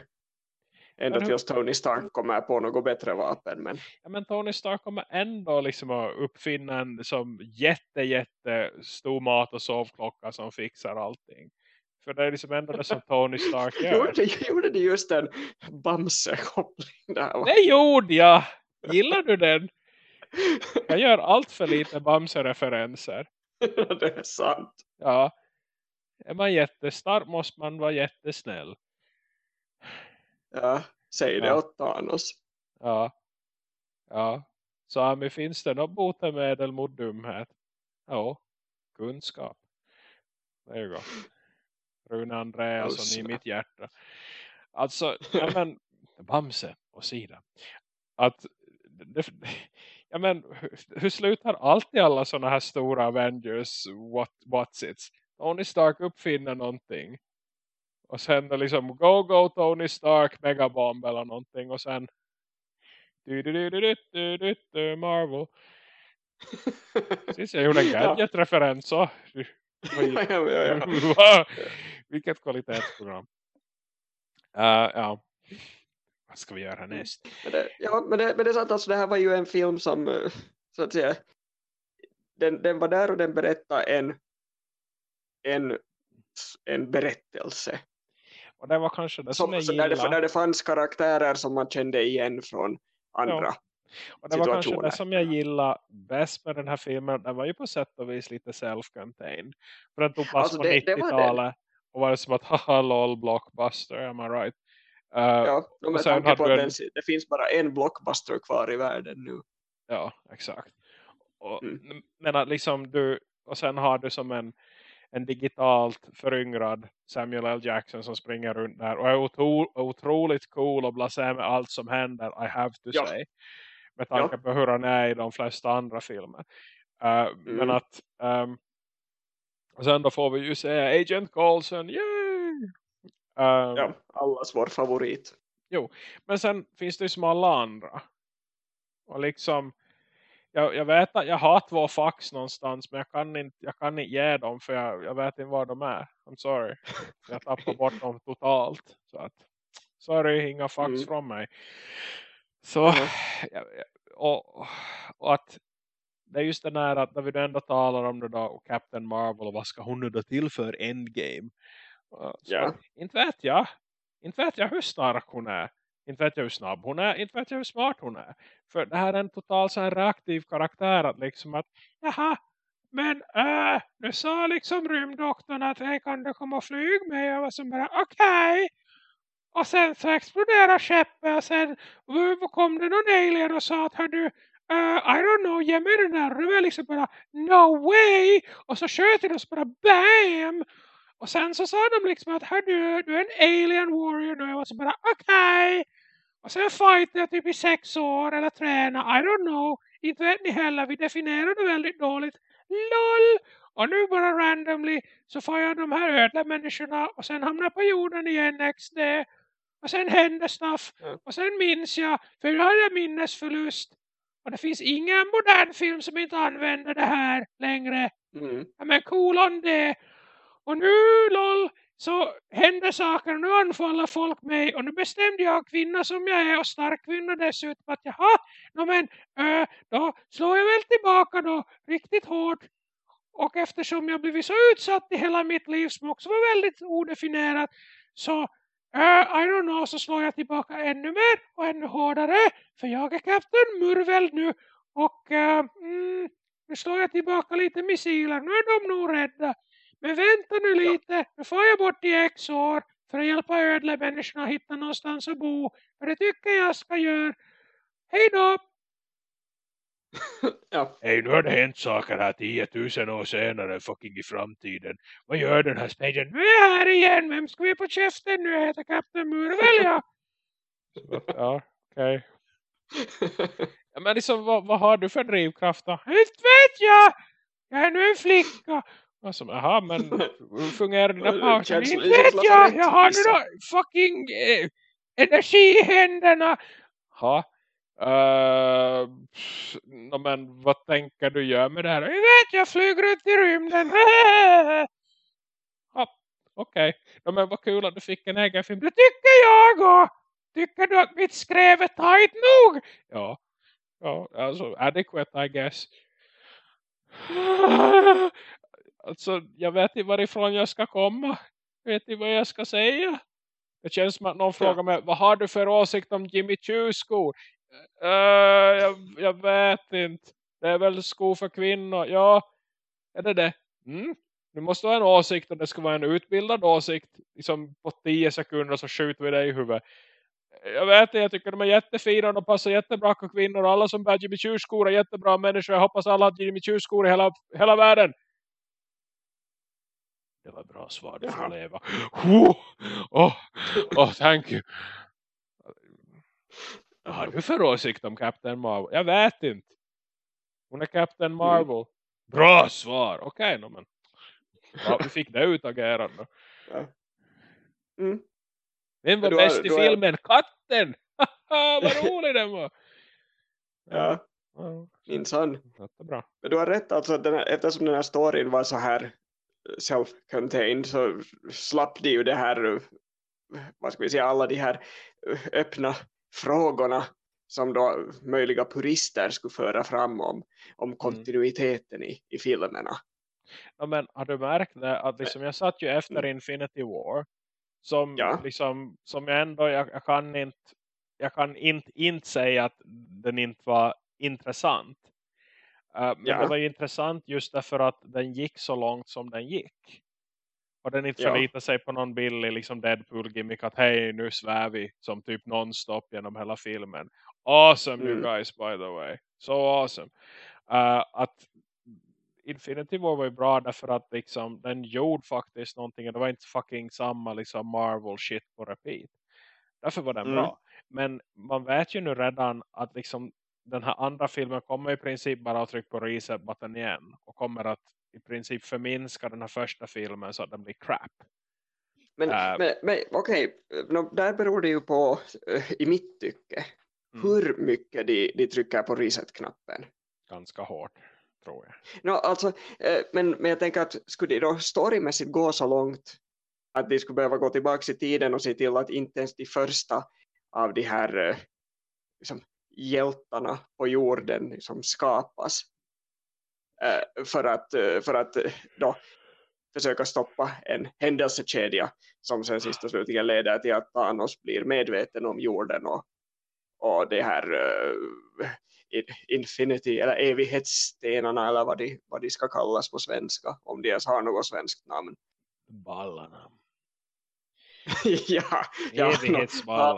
ända tills Tony Stark kommer på något bättre vapen. Men... Ja, men Tony Stark kommer ändå liksom att uppfinna en som jätte, jätte stor mat- och sovklocka som fixar allting. För det är liksom ändå det som Tony Stark gör. gjorde, gjorde du just en Bamse-koppling där? Det gjorde jag! Gillar du den? Jag gör allt för lite Bamse-referenser. det är sant. Ja, är man jättestark måste man vara jättesnäll. Ja, säg det ja. åt Thanos. Ja. Ja. Sami, finns det något botemedel mot dumhet? Ja, kunskap. Det är gott. Rune Andreasson i mitt hjärta. Alltså, ja men, Bamse och sida. Att, det, ja men, hur slutar alltid alla sådana här stora Avengers what, what's it? Tony Stark uppfinner någonting. Och sen liksom Go Go Tony Stark Megabomb eller någonting. Och sen du, du, du, du, du, du, du, Marvel. Precis, jag gjorde en gadget-referens så. ja, ja, ja. Vilket kvalitetsprogram. Uh, ja. Vad ska vi göra näst? Men det, ja, men det, men det är sant. Alltså, det här var ju en film som eh, så att säga den, den var där och den berättade en en en berättelse. Och det var kanske det som, Som, jag där, det, där det fanns karaktärer som man kände igen från andra. Och det var kanske det som jag gillade bäst med den här filmen. Den var ju på sätt och vis lite self-contained. För den tog plats Alltså, på det- det var 90-talet. Och var det som att haha lol blockbuster, am I right? Uh, ja. Ja, och sen hade på den, en- det finns bara en blockbuster kvar i världen nu. exakt. Och, Mm. Men att liksom du, och sen har du som en, en digitalt föryngrad Samuel L. Jackson som springer runt där. Och är otro, otroligt cool och blasé med allt som händer, I have to Ja. say. Med tanke på hur han är i de flesta andra filmer. Uh, Men Mm. att um, och sen då får vi ju se Agent Coulson, yay! Um, Ja, allas vår favorit. Men sen finns det ju som alla andra. Och liksom jag, jag vet att jag har två fax någonstans men jag kan inte, jag kan inte ge dem för jag, jag vet inte var de är. I'm sorry. Jag tappar bort dem totalt. Så att, sorry, inga fax Mm. från mig. Så, jag- och, och att det är just det här att när vi ändå talar om det då Captain Marvel och vad ska hon nu då till för Endgame. Så, Ja. Inte vet jag. Inte vet jag hur stark hon är. Inte vet jag hur snabb hon är. Inte vet jag hur smart hon är. För det här är en total så här reaktiv karaktär. Att liksom att, jaha, men äh, nu sa liksom rymddoktorn att hej kan du komma och flyg med? Jag var som bara, okej. Och sen så exploderar skeppet och sen kom det någon alien och sa att hör du, uh, I don't know, ge mig den där. Och liksom bara, no way. Och så sköt de oss bara, bam. Och sen så sa de liksom att hör du, du är en alien warrior nu. Jag var så bara, okej. Och sen fightade jag typ i sex år eller träna, I don't know. Inte vet ni heller, vi definierade väldigt dåligt. LOL! Och nu bara randomly så får jag de här ödla människorna och sen hamnar på jorden igen next day. Och sen händer stuff. Ja. Och sen minns jag, för nu har jag minnesförlust. Och det finns ingen modern film som inte använder det här längre. Mm. Ja, men cool on det. Och nu lol så händer saker och nu anfaller folk mig och nu bestämde jag kvinna som jag är och stark kvinna dessutom att jaha, no men äh, då slår jag väl tillbaka då riktigt hårt och eftersom jag blivit så utsatt i hela mitt liv som också var väldigt odefinierat så äh, I don't know så slår jag tillbaka ännu mer och ännu hårdare för jag är Captain Murvel nu och äh, mm, nu slår jag tillbaka lite missiler nu är de nog rädda men vänta nu lite, nu får jag bort i X år för att hjälpa ödle människorna att hitta någonstans att bo. För det tycker jag ska göra. Hej då! Ja. Hej, nu har det hänt saker här 10 000 år senare fucking i framtiden. Vad gör den här spegeln? Nu är jag här igen, vem ska vi på käften nu? Jag heter Kapten Murvel, ja. ja, okej. Ja, men liksom, vad, vad har du för drivkraft då? Inte vet jag! Jag är nu en flicka. Och så, Jaha, men hur fungerar dina känsla- Inte vet jag! Jag har nu då fucking eh, energi i händerna. Ja. Uh, no, men vad tänker du göra med det här? Jag vet, jag flyger ut i rymden. ja, okej. No, men vad kul att du fick en egen film. Det tycker jag och tycker du att mitt skrev är tajt nog? Ja. Ja, alltså adequate I guess. Alltså, jag vet inte varifrån jag ska komma. Jag vet inte vad jag ska säga. Det känns som att någon frågar mig, vad har du för åsikt om Jimmy Choos skor? Uh, jag, jag vet inte. Det är väl skor för kvinnor. Ja, är det det? Mm. Du måste ha en åsikt och det ska vara en utbildad åsikt. Liksom på 10 sekunder så skjuter vi dig i huvudet. Jag vet inte, jag tycker de är jättefina och de passar jättebra på kvinnor. Och alla som bär Jimmy Choos skor är jättebra människor. Jag hoppas alla har Jimmy Choos skor i hela, hela världen. Det var bra svar, du får leva. Oh, oh, thank you. Vad har du för åsikt om Captain Marvel? Jag vet inte. Hon är Captain Marvel. Bra svar. Okej, okay, men. Ja, vi fick det utagerat då. Ja. Mm. Vem var bäst i då är- filmen? Katten! Vad rolig den var. Ja, Ja, minsann. jättebra. Men du har rätt, alltså, den här, eftersom den här storyn var så här self-contained så slapp de ju det här, eh, vad ska vi säga, alla de här eh, öppna frågorna som då möjliga purister skulle föra fram om, om kontinuiteten i, i filmerna. Ja, men har du märkt det? Att liksom, jag satt ju efter Mm. Infinity War. Som, Ja. liksom, som jag ändå, jag, jag kan inte jag kan inte, inte säga att den inte var intressant. Uh, men Ja. det var ju intressant just därför att den gick så långt som den gick. Och den inte Ja. förlitar sig på någon billig liksom Deadpool-gimmick att hej nu svär vi som typ nonstop genom hela filmen. Awesome you Mm. guys by the way. So awesome. Uh, att Infinity War var ju bra därför att liksom, den gjorde faktiskt någonting. Det var inte fucking samma liksom Marvel shit på repeat. Därför var den Mm. bra. Men man vet ju nu redan att liksom den här andra filmen kommer i princip bara att trycka på reset-button igen. Och kommer att i princip förminska den här första filmen så att den blir crap. Men, Äh. men, men okej, nå, där beror det ju på, eh, i mitt tycke, Mm. hur mycket de, de trycker på reset-knappen. Ganska hårt tror jag. Nå, alltså, eh, men, men jag tänker att skulle de då storymässigt gå så långt att de skulle behöva gå tillbaka i tiden och se till att inte ens de första av de här liksom, hjältarna på jorden liksom, skapas för att, eh, för att eh, då försöka stoppa en händelsekedja som sen sist och slutligen leder till att Thanos blir medveten om jorden och, och det här uh, infinity eller evighetsstenarna eller vad de, vad de ska kallas på svenska om de ens har något svenskt namn. Ballarna. ja, ja.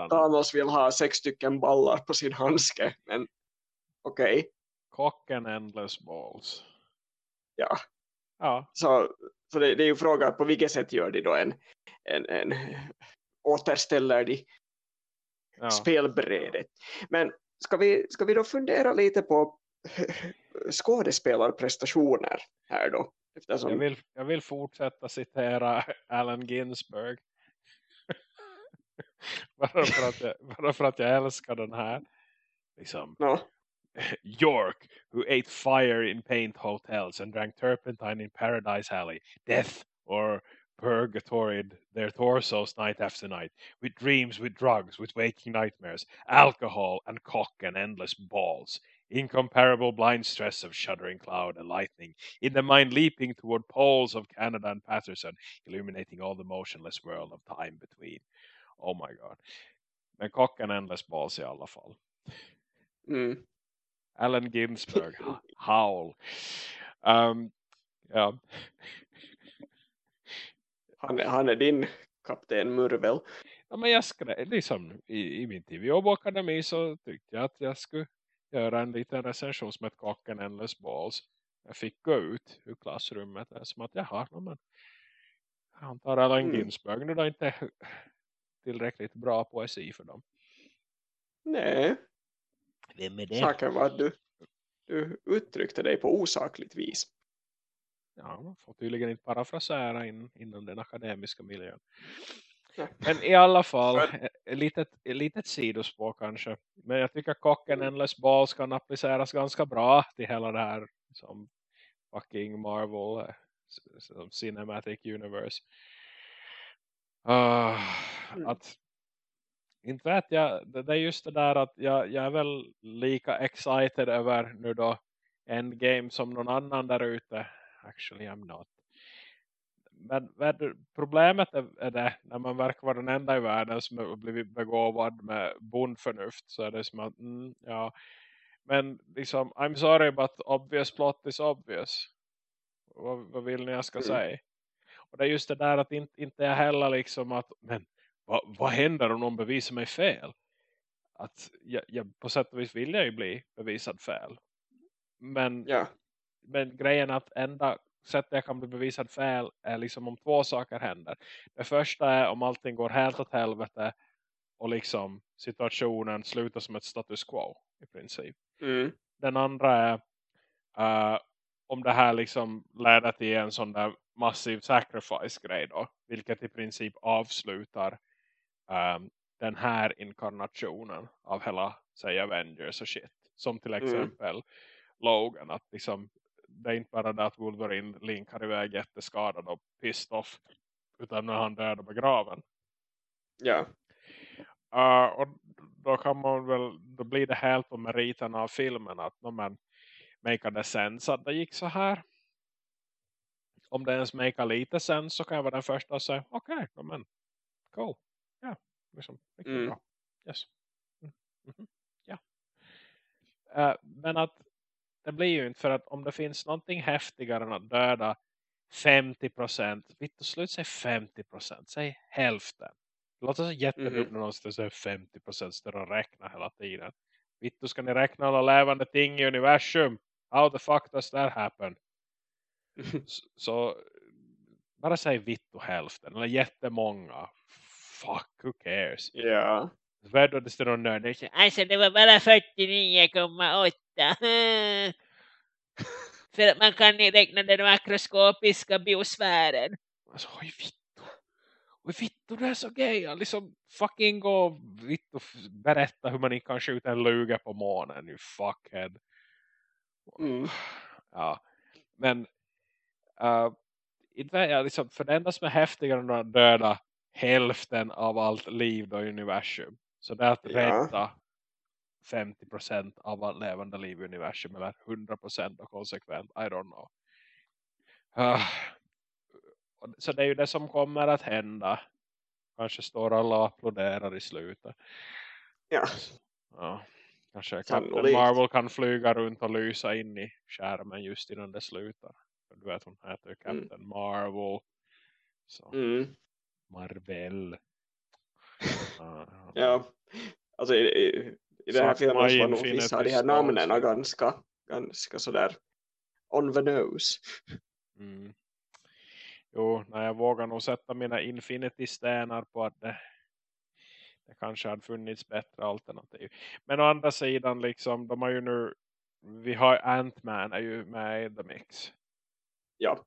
Thanos vill ha sex stycken ballar på sin handske men okej, okay, Kocken Endless Balls. Ja. Ja, Så, så det, det är ju frågan på vilket sätt gör de då en, en, en återställer de ja. spelbrädet. Men ska vi, ska vi då fundera lite på skådespelarprestationer här då? Eftersom, Jag, vill, jag vill fortsätta citera Allen Ginsberg. bara, för att jag, bara för att jag älskar den här. Liksom, no, York, who ate fire in paint hotels and drank turpentine in Paradise Alley. Death or purgatoried their torsos night after night. With dreams, with drugs, with waking nightmares. Alcohol and cock and endless balls. Incomparable blind stress of shuddering cloud and lightning. In the mind leaping toward poles of Canada and Patterson. Illuminating all the motionless world of time between. Oh my god. Men cock and endless balls i alla fall. mm, Allen Ginsberg, Howl. Um, ja. han, är- han är din kapten Murvel. ja, men jag skrev, liksom, i, i min TV-akademi så tyckte jag att jag skulle göra en liten recension som ett kocken Endless Balls. Jag fick gå ut ur klassrummet. Som att jaha, no, men jag antar Allen Mm. Ginsberg nu då inte tillräckligt bra poesi för dem. Nej, Vem är det? saken var att du, du uttryckte dig på osakligt vis. Ja, man får tydligen inte parafrasera in, inom den akademiska miljön. Men i alla fall, ett litet, ett litet sidospår kanske. Men jag tycker kocken Endless Balls kan appliceras ganska bra till hela det här som fucking Marvel eh, som Cinematic Universe. Ah, Mm. Att inte vet jag, det, är just det där att jag, jag är väl lika excited över nu då Endgame som någon annan där ute. Actually I'm not. Men problemet är, är det när man verkar vara den enda i världen som blivit begåvad med bondförnuft så är det som att mm, ja men liksom I'm sorry but obvious plot is obvious. Vad, vad vill ni jag ska Mm. säga? Och det är just det där att inte, inte jag heller liksom att men vad, vad händer om någon bevisar mig fel? Att jag, jag, på sätt och vis vill jag ju bli bevisad fel. Men Ja, men grejen att enda sättet jag kan bli bevisad fel är liksom om två saker händer. Det första är om allting går helt åt helvete och liksom situationen slutar som ett status quo i princip. mm, Den andra är eh, om det här liksom leder till en sån där massiv sacrifice grej då. Vilket i princip avslutar eh, den här inkarnationen av hela säg Avengers och shit. Som till Mm. exempel Logan. Att liksom, det är inte bara det att Wolverine linkar iväg jätteskadad och pissed off. Utan när han död och begraven. ja, Uh, och då kan man väl, då blir det helt på meriten av filmen att no, men, make the sense att det gick så här. om det ens makar lite sen så kan jag vara den första att säga okej, okay, men cool. Liksom, mm. bra. Yes. Mm. Mm -hmm. Ja. Uh, men att det blir ju inte för att om det finns någonting häftigare än att döda 50%. Vitt och slut säg 50%. Säg hälften. Det låter så jättedumt mm. när någon säger 50% står och räknar hela tiden. Vittu ska ni räkna alla levande ting i universum? How the fuck does that happen? så, så bara säg vittu hälften. Eller jättemånga. Fuck, who cares? Ja. Yeah. Då det någon nörd. Alltså det var bara 49,8. För att man kan räkna den makroskopiska biosfären. Alltså, oj vittu. Oj vittu, det är så gay. Liksom fucking gå vittu berätta hur man inte kan skjuta en luga på månen. You fuckhead. Mm. Ja. Men uh, inte jag, liksom, för det enda som är häftigare än att döda hälften av allt liv i universum. Så det är att rädda ja. 50% av allt levande liv i universum eller 100% och konsekvent. I don't know. Uh, så det är ju det som kommer att hända. Kanske står alla och applåderar i slutet. Ja. ja. Kanske Captain Marvel kan flyga runt och lysa in i skärmen just innan det slutar. Du vet hon heter Captain mm. Marvel. Så. Mm. Marvel. ja. Alltså i, i, i den här filmen så var nog vissa av de här namnen ganska, ganska sådär on the nose. Mm. Jo, när jag vågar nog sätta mina Infinity-stenar på att det, det kanske hade funnits bättre alternativ. Men å andra sidan, liksom, de har ju nu, vi har Ant-Man är ju med i The Mix. Ja.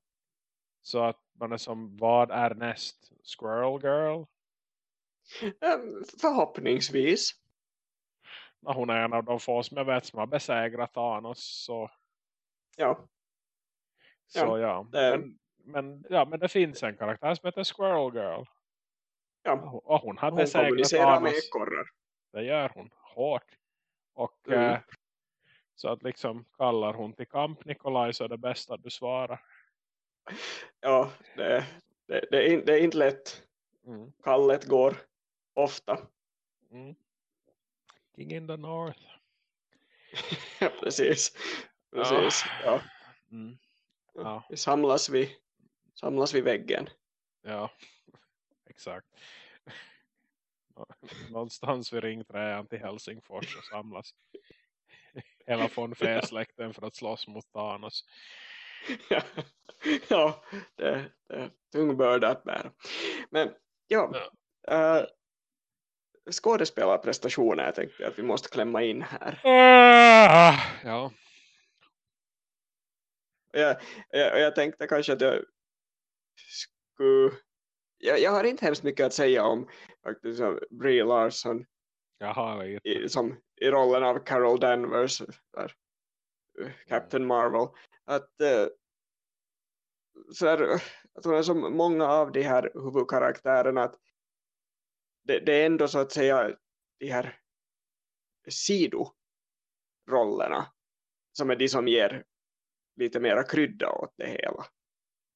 Så att man är som, vad är näst? Squirrel Girl? Um, förhoppningsvis. Hon är en av de få som jag vet som har besegrat Thanos. Så. Ja. Så ja. ja. Men, men, ja, men det finns en karaktär som heter Squirrel Girl. Ja. Och hon har hon kommunicerar med ekorrar. Det gör hon hårt. Och mm. eh, så att liksom kallar hon till kamp Nikolaj så är det bästa du svarar. Ja, det, det, det, är, det är inte lätt. Mm. Kallet går ofta. Mm. King in the North. ja, precis. Precis, ja. ja. Mm. ja. Vi samlas vi samlas vid väggen. Ja, exakt. Någonstans vid ringträan till Helsingfors och samlas hela von släkten för att slåss mot Thanos. Ja, det, det är tung börda att bära. Men ja, ja. Uh, skådespelarprestationer jag tänkte att vi måste klämma in här. Uh, ja. Jag, jag, jag tänkte kanske att jag skulle... Jag, jag har inte hemskt mycket att säga om faktiskt om Brie Larson Jaha, i, som, i rollen av Carol Danvers där, Captain Marvel att uh, så där, att hon är som många av de här huvudkaraktärerna att det, det är ändå så att säga de här sidorollerna som är de som ger lite mera krydda åt det hela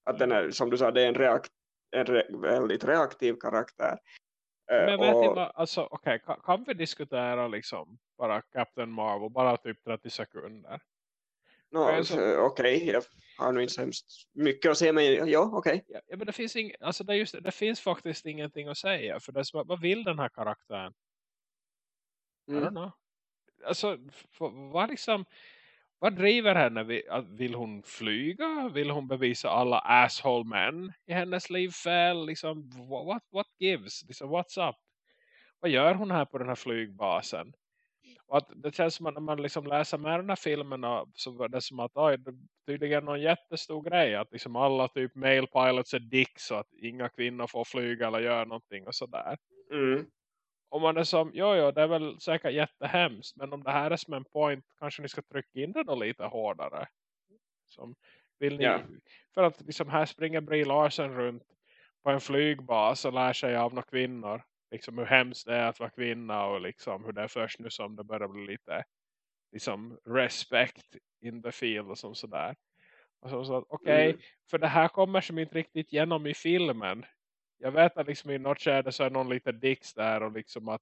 att den är, som du sa, det är en, reakt, en re, väldigt reaktiv karaktär. Eh, Men vet och, vad, alltså, okay, kan, kan, vi diskutera liksom bara Captain Marvel, bara typ 30 sekunder? No, Okej, okay, jag har nog inte så hemskt mycket att säga, men ja, okej. Okay. Ja, men det finns, ing, alltså det, just, det finns faktiskt ingenting att säga, för det är, vad vill den här karaktären? Mm. I don't know. Alltså, vad liksom vad driver henne? Vill hon flyga? Vill hon bevisa alla asshole män i hennes liv fel? Liksom, what, what gives? Liksom, what's up? Vad gör hon här på den här flygbasen? Och att det känns som att när man liksom läser med den här filmerna så var det som att oj, det tydligen någon jättestor grej att liksom alla typ male pilots är dicks så att inga kvinnor får flyga eller göra någonting och sådär. Mm om man är som, jo, jo, det är väl säkert jättehemskt. Men om det här är som en point, kanske ni ska trycka in det då lite hårdare. Som, vill ni, ja. För att liksom här springer Brie Larsen runt på en flygbas och lär sig av några kvinnor. Liksom hur hemskt det är att vara kvinna och liksom hur det är först nu som det börjar bli lite liksom respect in the field och som sådär. Och så, så okej, Mm. för det här kommer som inte riktigt genom i filmen. Jag vet att liksom i något skede så är någon liten dix där och liksom att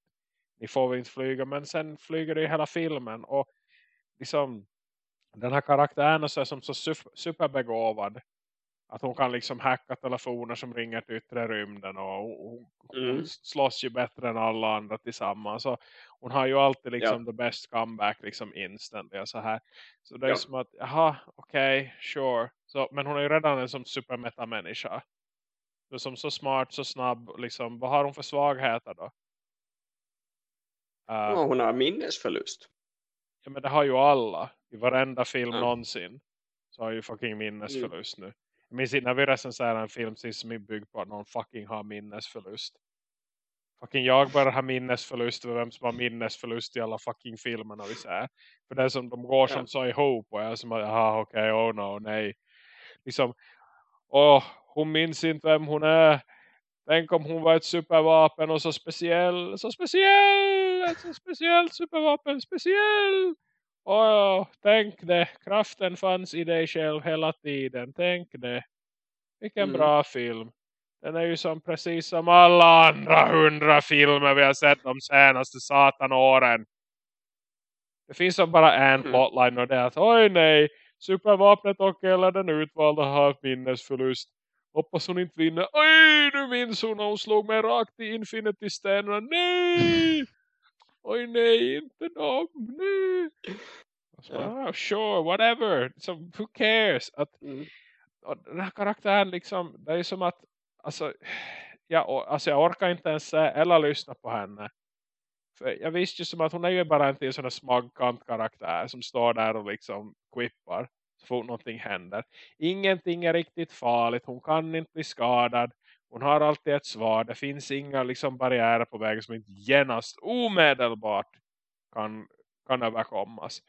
ni får inte flyga men sen flyger det i hela filmen och liksom den här karaktären så är som så sup- superbegåvad att hon kan liksom hacka telefoner som ringer till yttre rymden och hon, hon Mm. slåss ju bättre än alla andra tillsammans så hon har ju alltid liksom the best comeback liksom instantly och så här så det är Ja. som att jaha okej sure så, men hon är ju redan en som supermetamänniska som så smart så snabb liksom vad har hon för svagheter då Uh, Ja, hon har minnesförlust. Ja men det har ju alla. I varenda film Ja. någonsin. Så har ju fucking minnesförlust nu. Inte när vi recenserade en film som är byggd på att någon fucking har minnesförlust. Fucking jag bara har minnesförlust för vem som har minnesförlust i alla fucking filmerna vi ser. För det är som de går som så ihop och jag är som att, jaha okej, oh no, nej. Liksom, åh, hon minns inte vem hon är. Tänk om hon var ett supervapen och så speciell, så speciell, ett så speciellt supervapen, speciell. Åh, tänk det, kraften fanns i dig själv hela tiden, tänk det. Vilken Mm. bra film. Den är ju som precis som alla andra hundra filmer vi har sett de senaste satan åren. Det finns som bara en Mm. plotline och det är att oj nej, supervapnet och eller den utvalda har minnesförlust. Hoppas hon inte vinner. Oj, nu minns hon när hon slog mig rakt i Infinity-städerna. Nej! Oj nej, inte dem. Nej. Så, Ja. ah, sure, whatever. So, who cares? Att, Mm. den här karaktären liksom, det är som att alltså, jag, alltså jag orkar inte ens se eller lyssna på henne. För jag visste ju som att hon är ju bara en till sån här smagkant karaktär som står där och liksom quippar så fort någonting händer. Ingenting är riktigt farligt, hon kan inte bli skadad. Hon har alltid ett svar, det finns inga liksom barriärer på vägen som inte genast omedelbart kan, kan överkommas.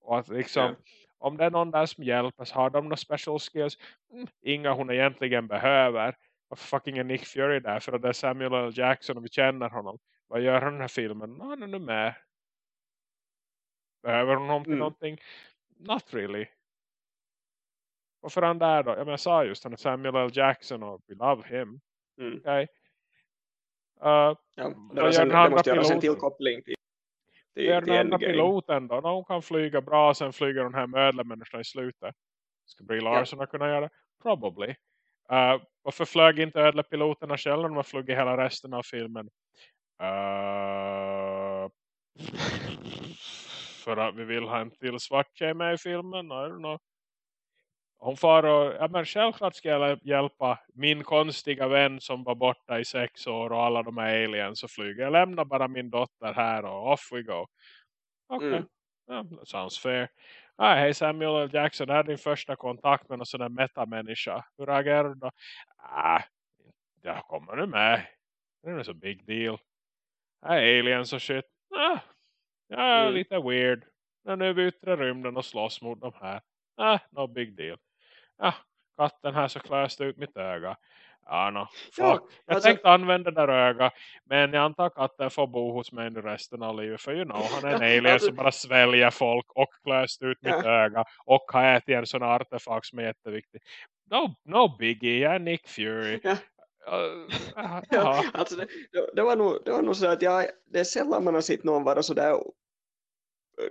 Och att liksom, Ja. om det är någon där som hjälper så har de några special skills. Mm, inga hon egentligen behöver. Varför fucking är Nick Fury där? För att det är Samuel L. Jackson och vi känner honom. Vad gör han i den här filmen? Han är nu med. Behöver hon honom till Mm. någonting? Not really. Varför han där då? Ja, men jag sa just han är Samuel L. Jackson och we love him. Mm. Okay. Uh, Ja, Vad det, gör sen, det måste göras en tillkoppling till, till, till den andra piloten då. När hon kan flyga bra sen flyger den här mödlemänniskan i slutet. Ska Brie Larson kunna göra det? Probably. Uh, varför flög inte ödlepiloterna själva när de har flugit hela resten av filmen? Uh, för att vi vill ha en till svart tjej med i filmen. I don't know. Hon far och, ja men självklart ska jag hjälpa min konstiga vän som var borta i sex år och alla de här aliens och flyger. Jag lämnar bara min dotter här och off we go. Okej, Mm. ja, sounds fair. Ah, hej Samuel L. Jackson, det här är din första kontakt med någon sån där metamänniska. Hur reagerar du då? Ah, jag kommer nu med. Det är inte så big deal. Ah, aliens och shit. Ah, ja, Mm. lite weird. Men nu är vi yttre rymden och slåss mot de här. Ah, no big deal. Ah, katten här så klöste ut mitt öga. Ja, no, fuck. Ja, Jag alltså- tänkte använda det där öga. Men jag antar att katten får bo hos mig nu resten av livet. För you know, han är en Ja, alien alltså- som bara sväljer folk och klöst ut mitt öga. Och har ätit en sån artefakt som är jätteviktig. No, no biggie, jag är Nick Fury. Ja. Uh, Ja, alltså det, det, var nog, det var nog så att jag, det är sällan man har sett någon vara sådär,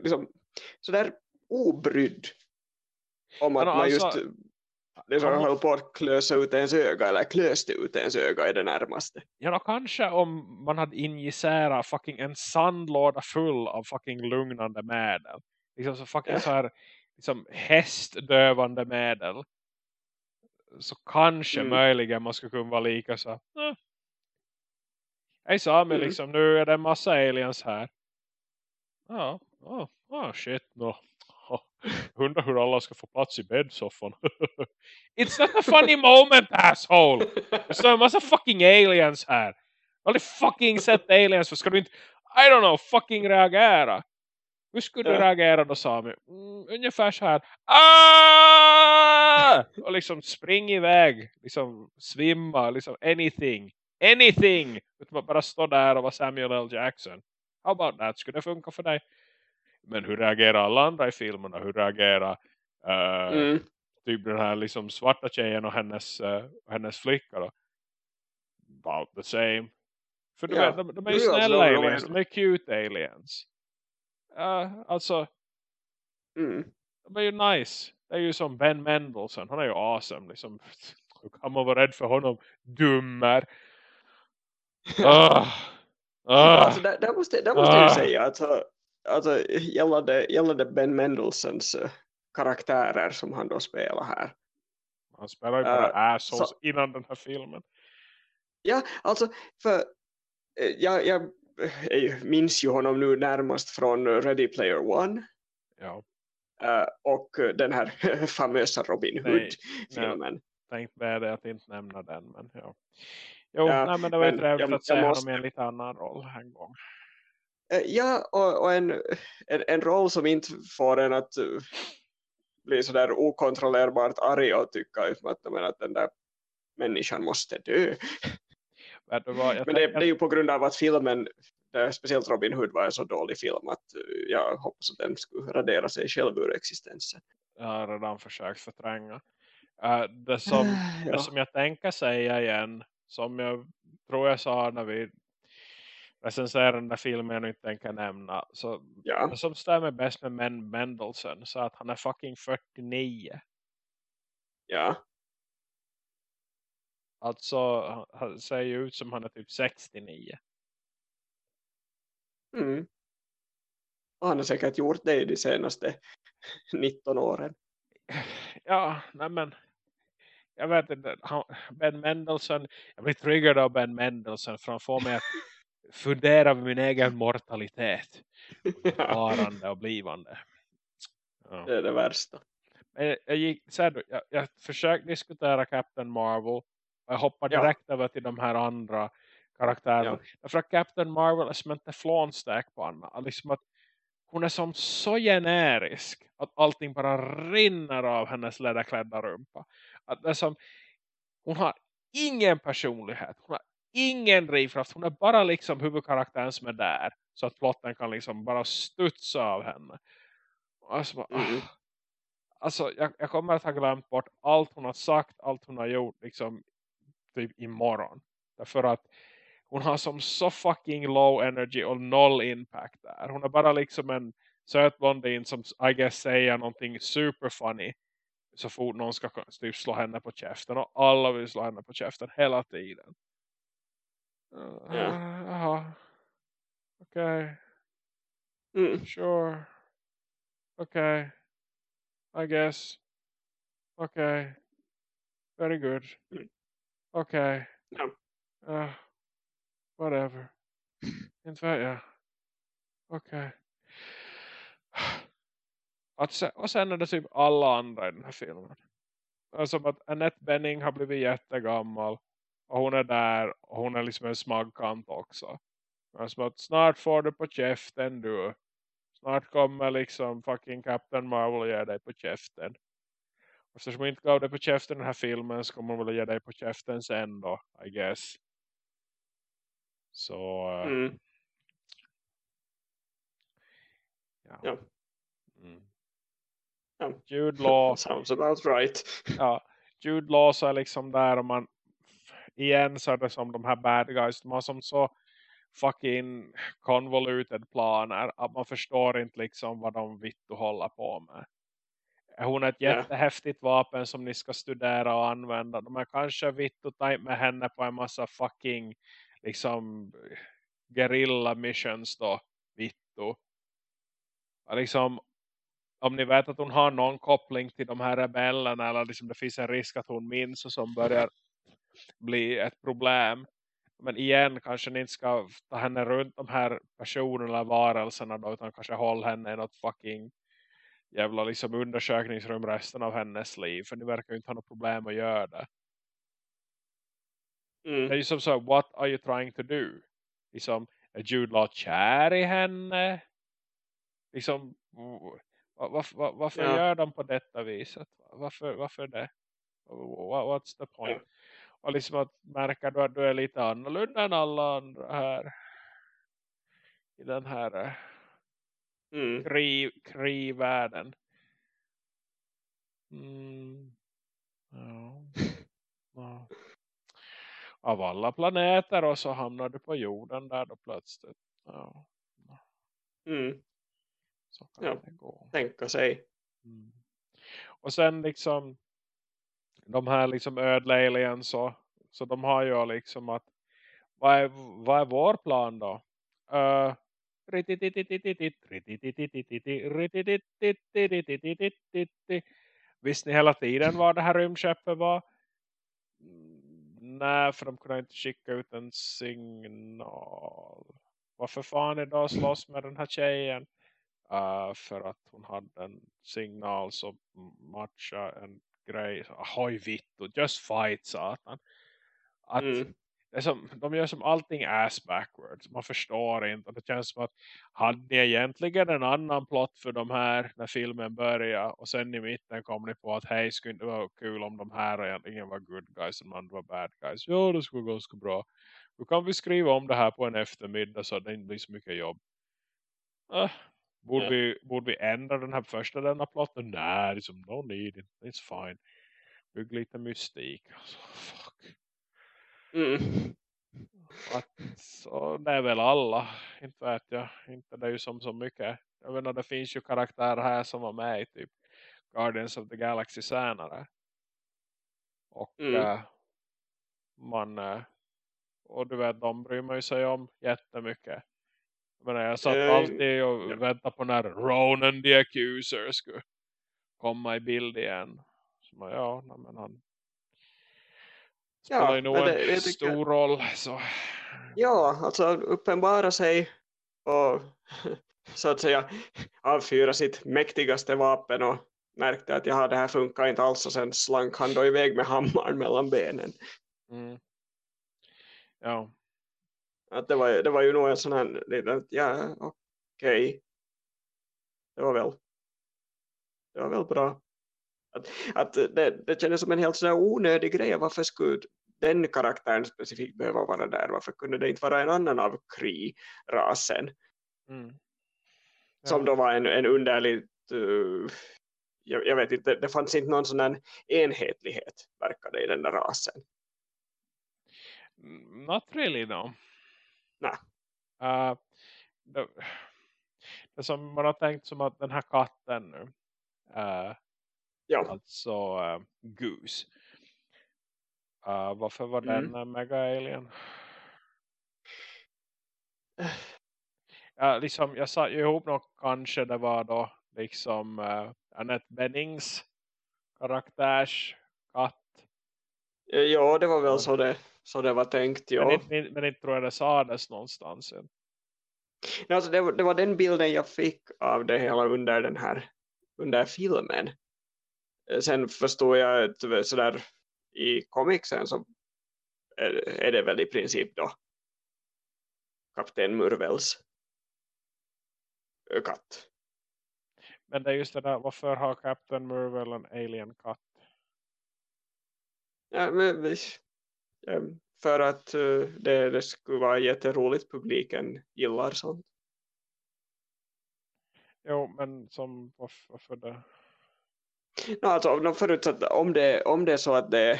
liksom, sådär obrydd om att Ja, man just liksom, Ja, höll på att klösa ut ens öga eller klöste ut ens öga i det närmaste. Ja, då kanske om man hade injicerat fucking en sandlåda full av fucking lugnande medel. Liksom så fucking Ja. så här liksom hästdövande medel. Så kanske Mm. möjligen man skulle kunna vara lika så. Eh. Hej Sami, Mm. liksom nu är det en massa aliens här. Ja, oh, oh shit no. Undrar hur alla ska få plats i bäddsoffan. It's not a funny moment asshole. Det står en massa fucking aliens här. Jag har fucking sett aliens. För ska du inte, I don't know, fucking reagera? Hur skulle du Ja. reagera då Sami? Mm, ungefär så här. Ah! Och liksom spring iväg. Liksom svimma. Liksom anything. Anything. Utan bara stå där och vara Samuel L. Jackson. How about that? Skulle det funka för dig? Men hur reagerar alla andra i filmerna? Hur reagerar uh, Mm. typ den här liksom svarta tjejen och hennes, uh, hennes flicka då. About the same. För de, Ja. är, de, de är ju alltså, snälla de- de är- aliens, de är cute aliens. Uh, alltså, Mm. de är ju nice. Det är ju som Ben Mendelsohn, han är ju awesome. Liksom. Hur kan man vara rädd för honom? Dummer. Ah. Ah. Alltså, där, där måste, där måste jag Ah. ju säga att så- alltså, gällande, gällande Ben Mendelssohns eh, karaktärer som han då spelar här. Han spelar ju bara Eh, assholes så- innan den här filmen. Ja, alltså för eh, jag, jag minns ju honom nu närmast från Ready Player One Ja, eh, och den här famösa Robin Hood-filmen. tänkt med det att inte nämna den. Men ja. Jo, Ja, nej, men det var ju trevligt att se jag honom måste- i en lite annan roll en gång. Eh, Ja, och, och en, en, en roll som inte får en att eh, bli sådär okontrollerbart arg och tycka att, men att den där människan måste dö. Men det, det, är ju på grund av att filmen, speciellt Robin Hood var en så dålig film att eh, jag hoppas att den skulle radera sig själv ur existensen. jag har redan försökt förtränga. Det, som, Ja. det som jag tänker säga igen, som jag tror jag sa när vi recenserade den där filmen jag nu inte tänker nämna. Så Ja, som stämmer bäst med Men Mendelssohn så att han är fucking 49. ja, Alltså han- ser ju ut som han är typ 69. mm. Och han har säkert gjort det de senaste 19 åren. Ja, nej men jag vet inte, Ben Mendelssohn, jag blir tryggad av Ben Mendelssohn för han får mig att fundera över min egen mortalitet, Ja, varande och blivande. Ja. det är det värsta. Jag, jag, gick, så här, jag, jag försökte diskutera Captain Marvel och jag hoppade Ja. direkt över till de här andra karaktärerna. Därför att Captain Marvel är som en teflonstäk på Anna. Liksom att hon är som så generisk att allting bara rinner av hennes läderklädda rumpa. Att det som, hon har ingen personlighet. Hon har ingen drivkraft. Hon är bara liksom huvudkaraktären som är där. Så att plotten kan liksom bara studsa av henne. Alltså, bara, Mm. ah. alltså jag, jag kommer att ha glömt bort allt hon har sagt. Allt hon har gjort liksom typ imorgon. Därför att hon har som så fucking low energy och noll impact där. Hon är bara liksom en söt blondin som I guess säger någonting super funny så fort någon ska typ slå henne på käften och alla vill slå henne på käften hela tiden. Uh. Jaha. Okej. Mm. Sure. Okay. I guess. Okay. Very good. Mm. Okay. Ja. Uh, whatever. Inte vet jag. Okej. Och sen är det typ alla andra i den här filmen. Som att Annette Benning har blivit jättegammal. Och hon är där. Och hon är liksom en smaggkant också. Är som att snart får du på käften du. Snart kommer liksom fucking Captain Marvel och ger dig på käften. Och eftersom hon inte gav dig på käften den här filmen så kommer hon väl ge dig på käften sen då, I guess. Så, eh, Mm. ja. Ja. Mm. Ja. Jude Law, Sounds about right. ja, Jude Law så är liksom där och man igen så är det som de här bad guys, de har som så fucking convoluted planer att man förstår inte liksom vad de vitt håller på med. Hon är ett jättehäftigt vapen som ni ska studera och använda. De är kanske vitt och tajt med henne på en massa fucking liksom guerrilla missions då. Vittu. Ja, liksom om ni vet att hon har någon koppling till de här rebellerna eller liksom det finns en risk att hon minns och som börjar bli ett problem. Men igen kanske ni inte ska ta henne runt de här personerna eller varelserna då, utan kanske hålla henne i något fucking jävla liksom undersökningsrum resten av hennes liv. För ni verkar ju inte ha något problem att göra det. Det är Mm. ju som så, what are you trying to do? Liksom, är Jude Law kär i henne? Liksom, v- va- va- va- varför Ja. gör de på detta viset? Varför, varför det? What, what's the point? Och liksom att märka du att du är lite annorlunda än alla andra här. I den här eh, Mm. krig, krigvärlden. Mm. Ja. ja. Av alla planeter och så hamnar du på jorden där då plötsligt. Ja. Mm. Så kan Ja. det gå. Tänka sig. Mm. Och sen liksom de här liksom ödla aliens så, så de har ju liksom att vad är, vad är vår plan då? Uh, Visste ni hela tiden var det här rymdskeppet var? Nej, för de kunde inte skicka ut en signal. Varför fan är då slåss med den här tjejen? Uh, för att hon hade en signal som matchar en grej. Ahoj vittu, just fight satan. Att Mm. som, de gör som allting ass backwards. Man förstår inte. Det känns som att hade ni egentligen en annan plott för de här när filmen börjar. Och sen i mitten kom ni på att hej, skulle inte vara kul om de här egentligen var good guys och de andra var bad guys. Ja, det skulle vara ganska bra. Då kan vi skriva om det här på en eftermiddag så att det inte blir så mycket jobb. Äh, borde, Ja. vi, borde vi ändra den här första denna plotten? Nej, liksom, no need it. It's fine. Bygg lite mystik. Alltså, fuck. Mm. Att, så det är väl alla. Inte vet jag. Inte det är ju som så mycket. Jag menar det finns ju karaktärer här som var med i typ Guardians of the Galaxy senare. Och Mm. eh, man eh, och du vet de bryr man ju sig om jättemycket. Menar jag satt Eh, alltid och ja. väntade på när Ronan the Accuser skulle komma i bild igen. Så man, ja, men han spelar ju nog men en det- jag tycker- stor roll. Så. Ja, alltså uppenbara sig och så att säga avfyra sitt mäktigaste vapen och märkte att ja, det här funkar inte alls och sen slank han då iväg med hammaren mellan benen. Mm. Ja. Att det, var, det var ju nog en sån här, liten- ja okej. Det var väl det var väl bra. Att, att det, det kändes som en helt sån onödig grej. Varför skulle den karaktären specifikt behöva vara där? Varför kunde det inte vara en annan av Kree-rasen? Mm. som då var en, en underligt uh, jag, jag vet inte, det fanns inte någon sån här enhetlighet verkade i den där rasen. Not really no. Nej. Uh, det, det som man har tänkt som att den här katten nu. Uh, Ja, alltså uh, Goose. Uh, varför var Mm. den en mega alien? Ja, liksom, jag sa ju ihop nog kanske det var då liksom uh, Annette Bennings karaktärs katt. Ja det var väl så det, så det var tänkt. Men, Ja. inte, men inte tror jag det sades någonstans. Nej, Alltså, det, var, det var den bilden jag fick av det hela under den här under filmen. Eh, Sen förstår jag att sådär i comicsen så är, det väl i princip då kapten Murvels eh, katt. Men det är just det där, varför har Captain Marvel en alien katt? Ja, men, för att eh, det, det skulle vara jätteroligt publiken gillar sånt. Jo, men som, varför, varför det? No, alltså, förutsatt, om, det, om det är så att det,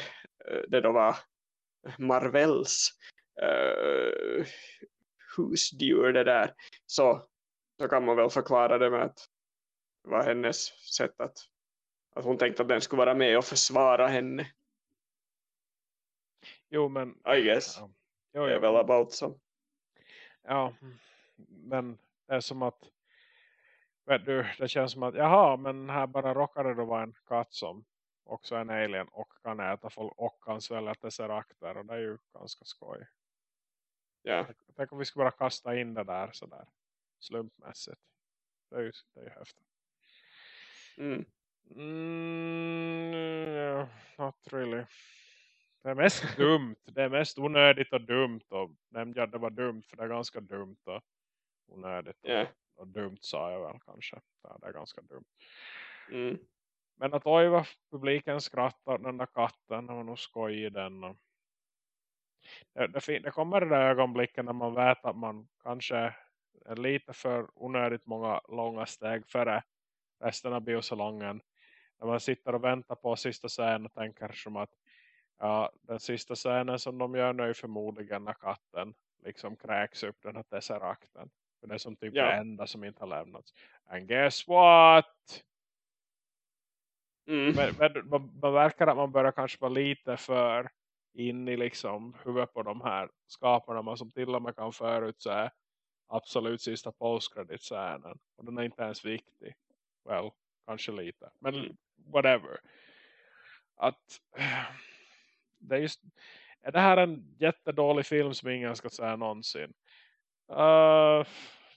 eh, det då var Marvels uh, husdjur det där så, så kan man väl förklara det med att det var hennes sätt att, att hon tänkte att den skulle vara med och försvara henne Jo, men... I guess. Ja, jo, det är väl about så. ja, men det är som att vet du, det känns som att jaha, men här bara råkade det vara en katt som också är en alien och kan äta folk och kan svälja tesserakter och det är ju ganska skoj. Ja. Tänk om vi skulle bara kasta in det där sådär slumpmässigt. Det är ju, det är ju häftigt. Mm. Mm, yeah, not really. Det är mest dumt. Det är mest onödigt och dumt. Och nämnde jag att det var dumt för det är ganska dumt och onödigt. Och, Ja. och dumt sa jag väl kanske. Ja, det är ganska dumt. Mm. Men att oj vad publiken skrattar den där katten. Det var nog skoj i den. Och det, det, det kommer det där ögonblicken när man vet att man kanske är lite för onödigt många långa steg före resten av biosalongen. när man sitter och väntar på sista scenen och tänker som att ja, den sista scenen som de gör nu är förmodligen när katten liksom kräks upp den här tesserakten. För det är som typ Ja. det enda som inte har lämnats. And guess what? Mm. Men, men, man, man verkar att man börjar kanske vara lite för in i liksom huvudet på de här skaparna. Man som till och med kan förutse absolut sista postcredit-scenen. Och den är inte ens viktig. Well, kanske lite. Men Mm. whatever. Att det är just är det här en jättedålig film som ingen ska säga någonsin? Uh,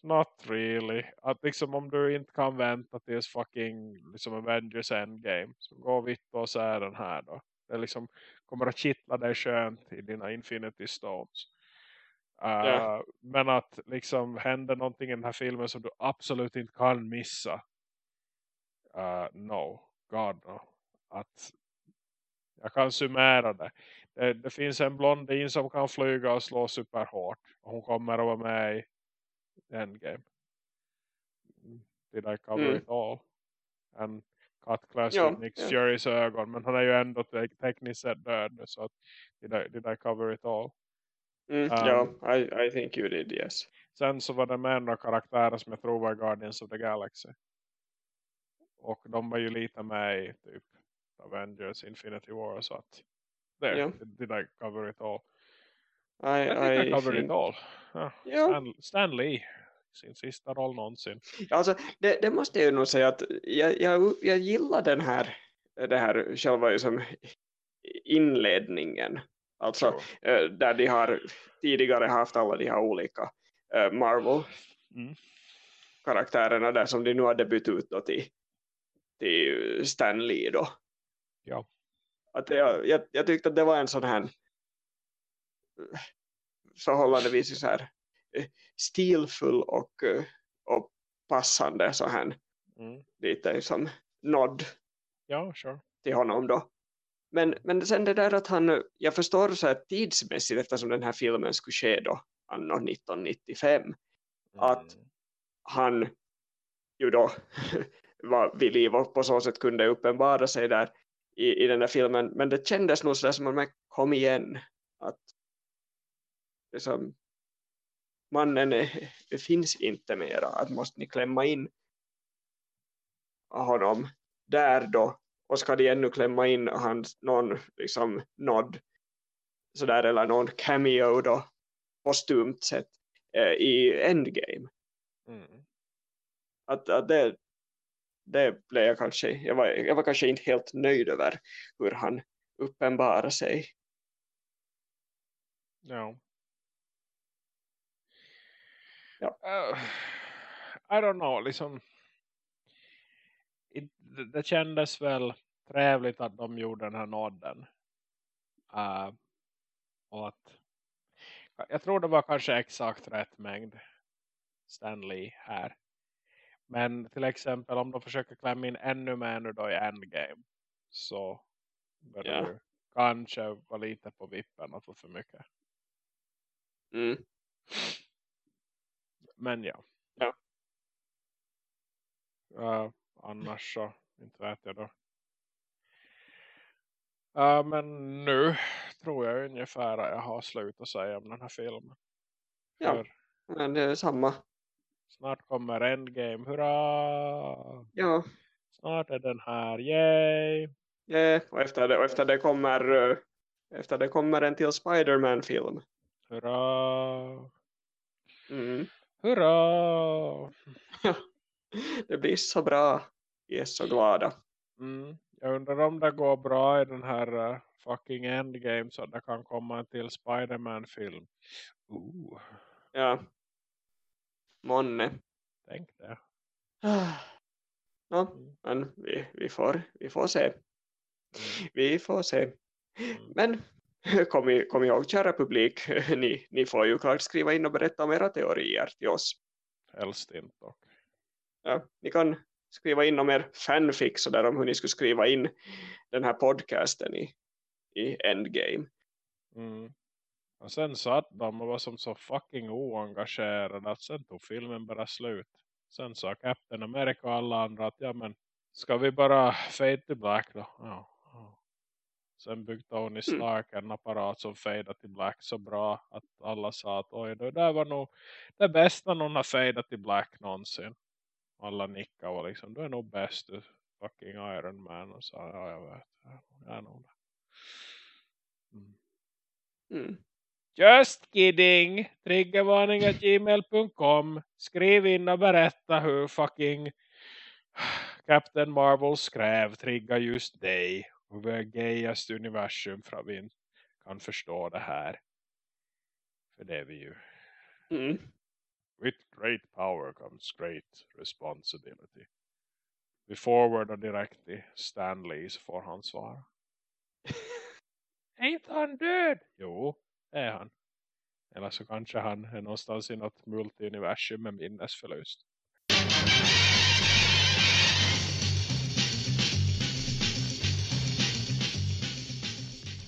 not really. Att liksom om du inte kan vänta tills fucking liksom Avengers Endgame så gå vitt och så är den här då. Det liksom kommer att kittla dig skönt i dina Infinity Stones. Uh, Ja. Men att liksom händer någonting i den här filmen som du absolut inte kan missa. Uh, no, God no. Att jag kan summera det. det. Det finns en blondin som kan flyga och slå superhårt. Och hon kommer att vara med i Endgame. Did I cover Mm. it all? En kattklass Ja, med Nick ja. Furys ögon. Men han är ju ändå te tekniskt sett död. Så att, did, I, did I cover it all? Mm. Um, ja, I, I think you did, yes. Sen så var det med några karaktärer som jag tror var Guardians of the Galaxy. Och de var ju lite med i typ Avengers Infinity War. Så att there, Ja. did I cover it all? I, I jag cover think- it all. Ja. Ja. Stan, Stan Lee. Sin sista roll någonsin. Alltså, det, det måste jag ju nog säga att jag, jag, jag gillar den här, det här själva liksom inledningen. Alltså Så. eh, där de har tidigare haft alla de här olika eh, Marvel Mm. karaktärerna där som de nu har debuterat ut till, till Stan Lee då. Ja. Att jag, jag, jag tyckte att det var en sån här förhållandevis så här stilfull och, och passande så här Mm. lite som nod Ja, sure. till honom då. Men, men sen det där att han, jag förstår så här tidsmässigt eftersom den här filmen skulle ske då anno 1995 Att- Mm. han ju då var vid liv och på så sätt kunde uppenbara sig där i, i den här filmen. Men det kändes nog sådär som att man kom igen. Att liksom, mannen är, det finns inte mera. Att måste ni klämma in honom där då. Och ska de ännu klämma in hans, någon liksom nod sådär eller någon cameo då postumt sett eh, i Endgame Mm. att, att det, det blev jag kanske jag var, jag var kanske inte helt nöjd över hur han uppenbarar sig Ja. Ja. Uh, I don't know, liksom it, det, det kändes väl trevligt att de gjorde den här nodden. Uh, och att jag tror det var kanske exakt rätt mängd Stanley här. Men till exempel om de försöker klämma in ännu mer nu då i Endgame så börjar Ja. det kanske vara lite på vippen att få för mycket. mm. Men ja. Ja. Uh, annars så inte vet jag då. Uh, men nu tror jag ungefär att jag har slut att säga om den här filmen. Ja. För men det är samma snart kommer Endgame. Hurra! ja, Snart är den här. Yay! ja och, efter det, och efter det kommer eh, efter det kommer en till Spider-Man-film Hurra! mm. Hurra! det blir så bra vi är så glada Mm. Jag undrar om det går bra i den här uh, fucking Endgame så att det kan komma en till Spider-Man-film. Ja månne tänk det. no, Mm. men vi, vi, får, vi får se Mm. vi får se Mm. Men kom, kom ihåg kära publik, ni, ni får ju klart skriva in och berätta om era teorier till oss. Helst inte dock. Ja, ni kan skriva in om er fanfic så där om hur ni skulle skriva in den här podcasten i, i Endgame. Mm. Och sen satt de och var som så fucking oengagerade att sen tog filmen bara slut. Sen sa Captain America och alla andra att ja men Ska vi bara fade till black då? Ja. ja. Sen byggde Tony Stark en apparat som fadade till black så bra att alla sa att oj, det där var nog det bästa någon har fadat till black någonsin. Alla nickade och liksom, du är nog bäst du fucking Iron Man och sa, ja jag vet, jag är nog det. Mm. Mm. Just kidding. Triggervarning.gmail.com Skriv in och berätta hur fucking Captain Marvel skrev trigga just dig. Och vi är gayast universum för att vi kan förstå det här. För det är vi ju. Mm. With great power comes great responsibility. Vi forwardar direkt till Stanley så får han svara. är inte han död? Jo, är han. Eller så kanske han är någonstans i något med minnesförlust.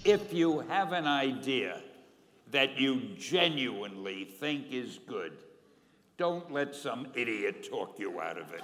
If you have an idea that you genuinely think is good, don't let some idiot talk you out of it.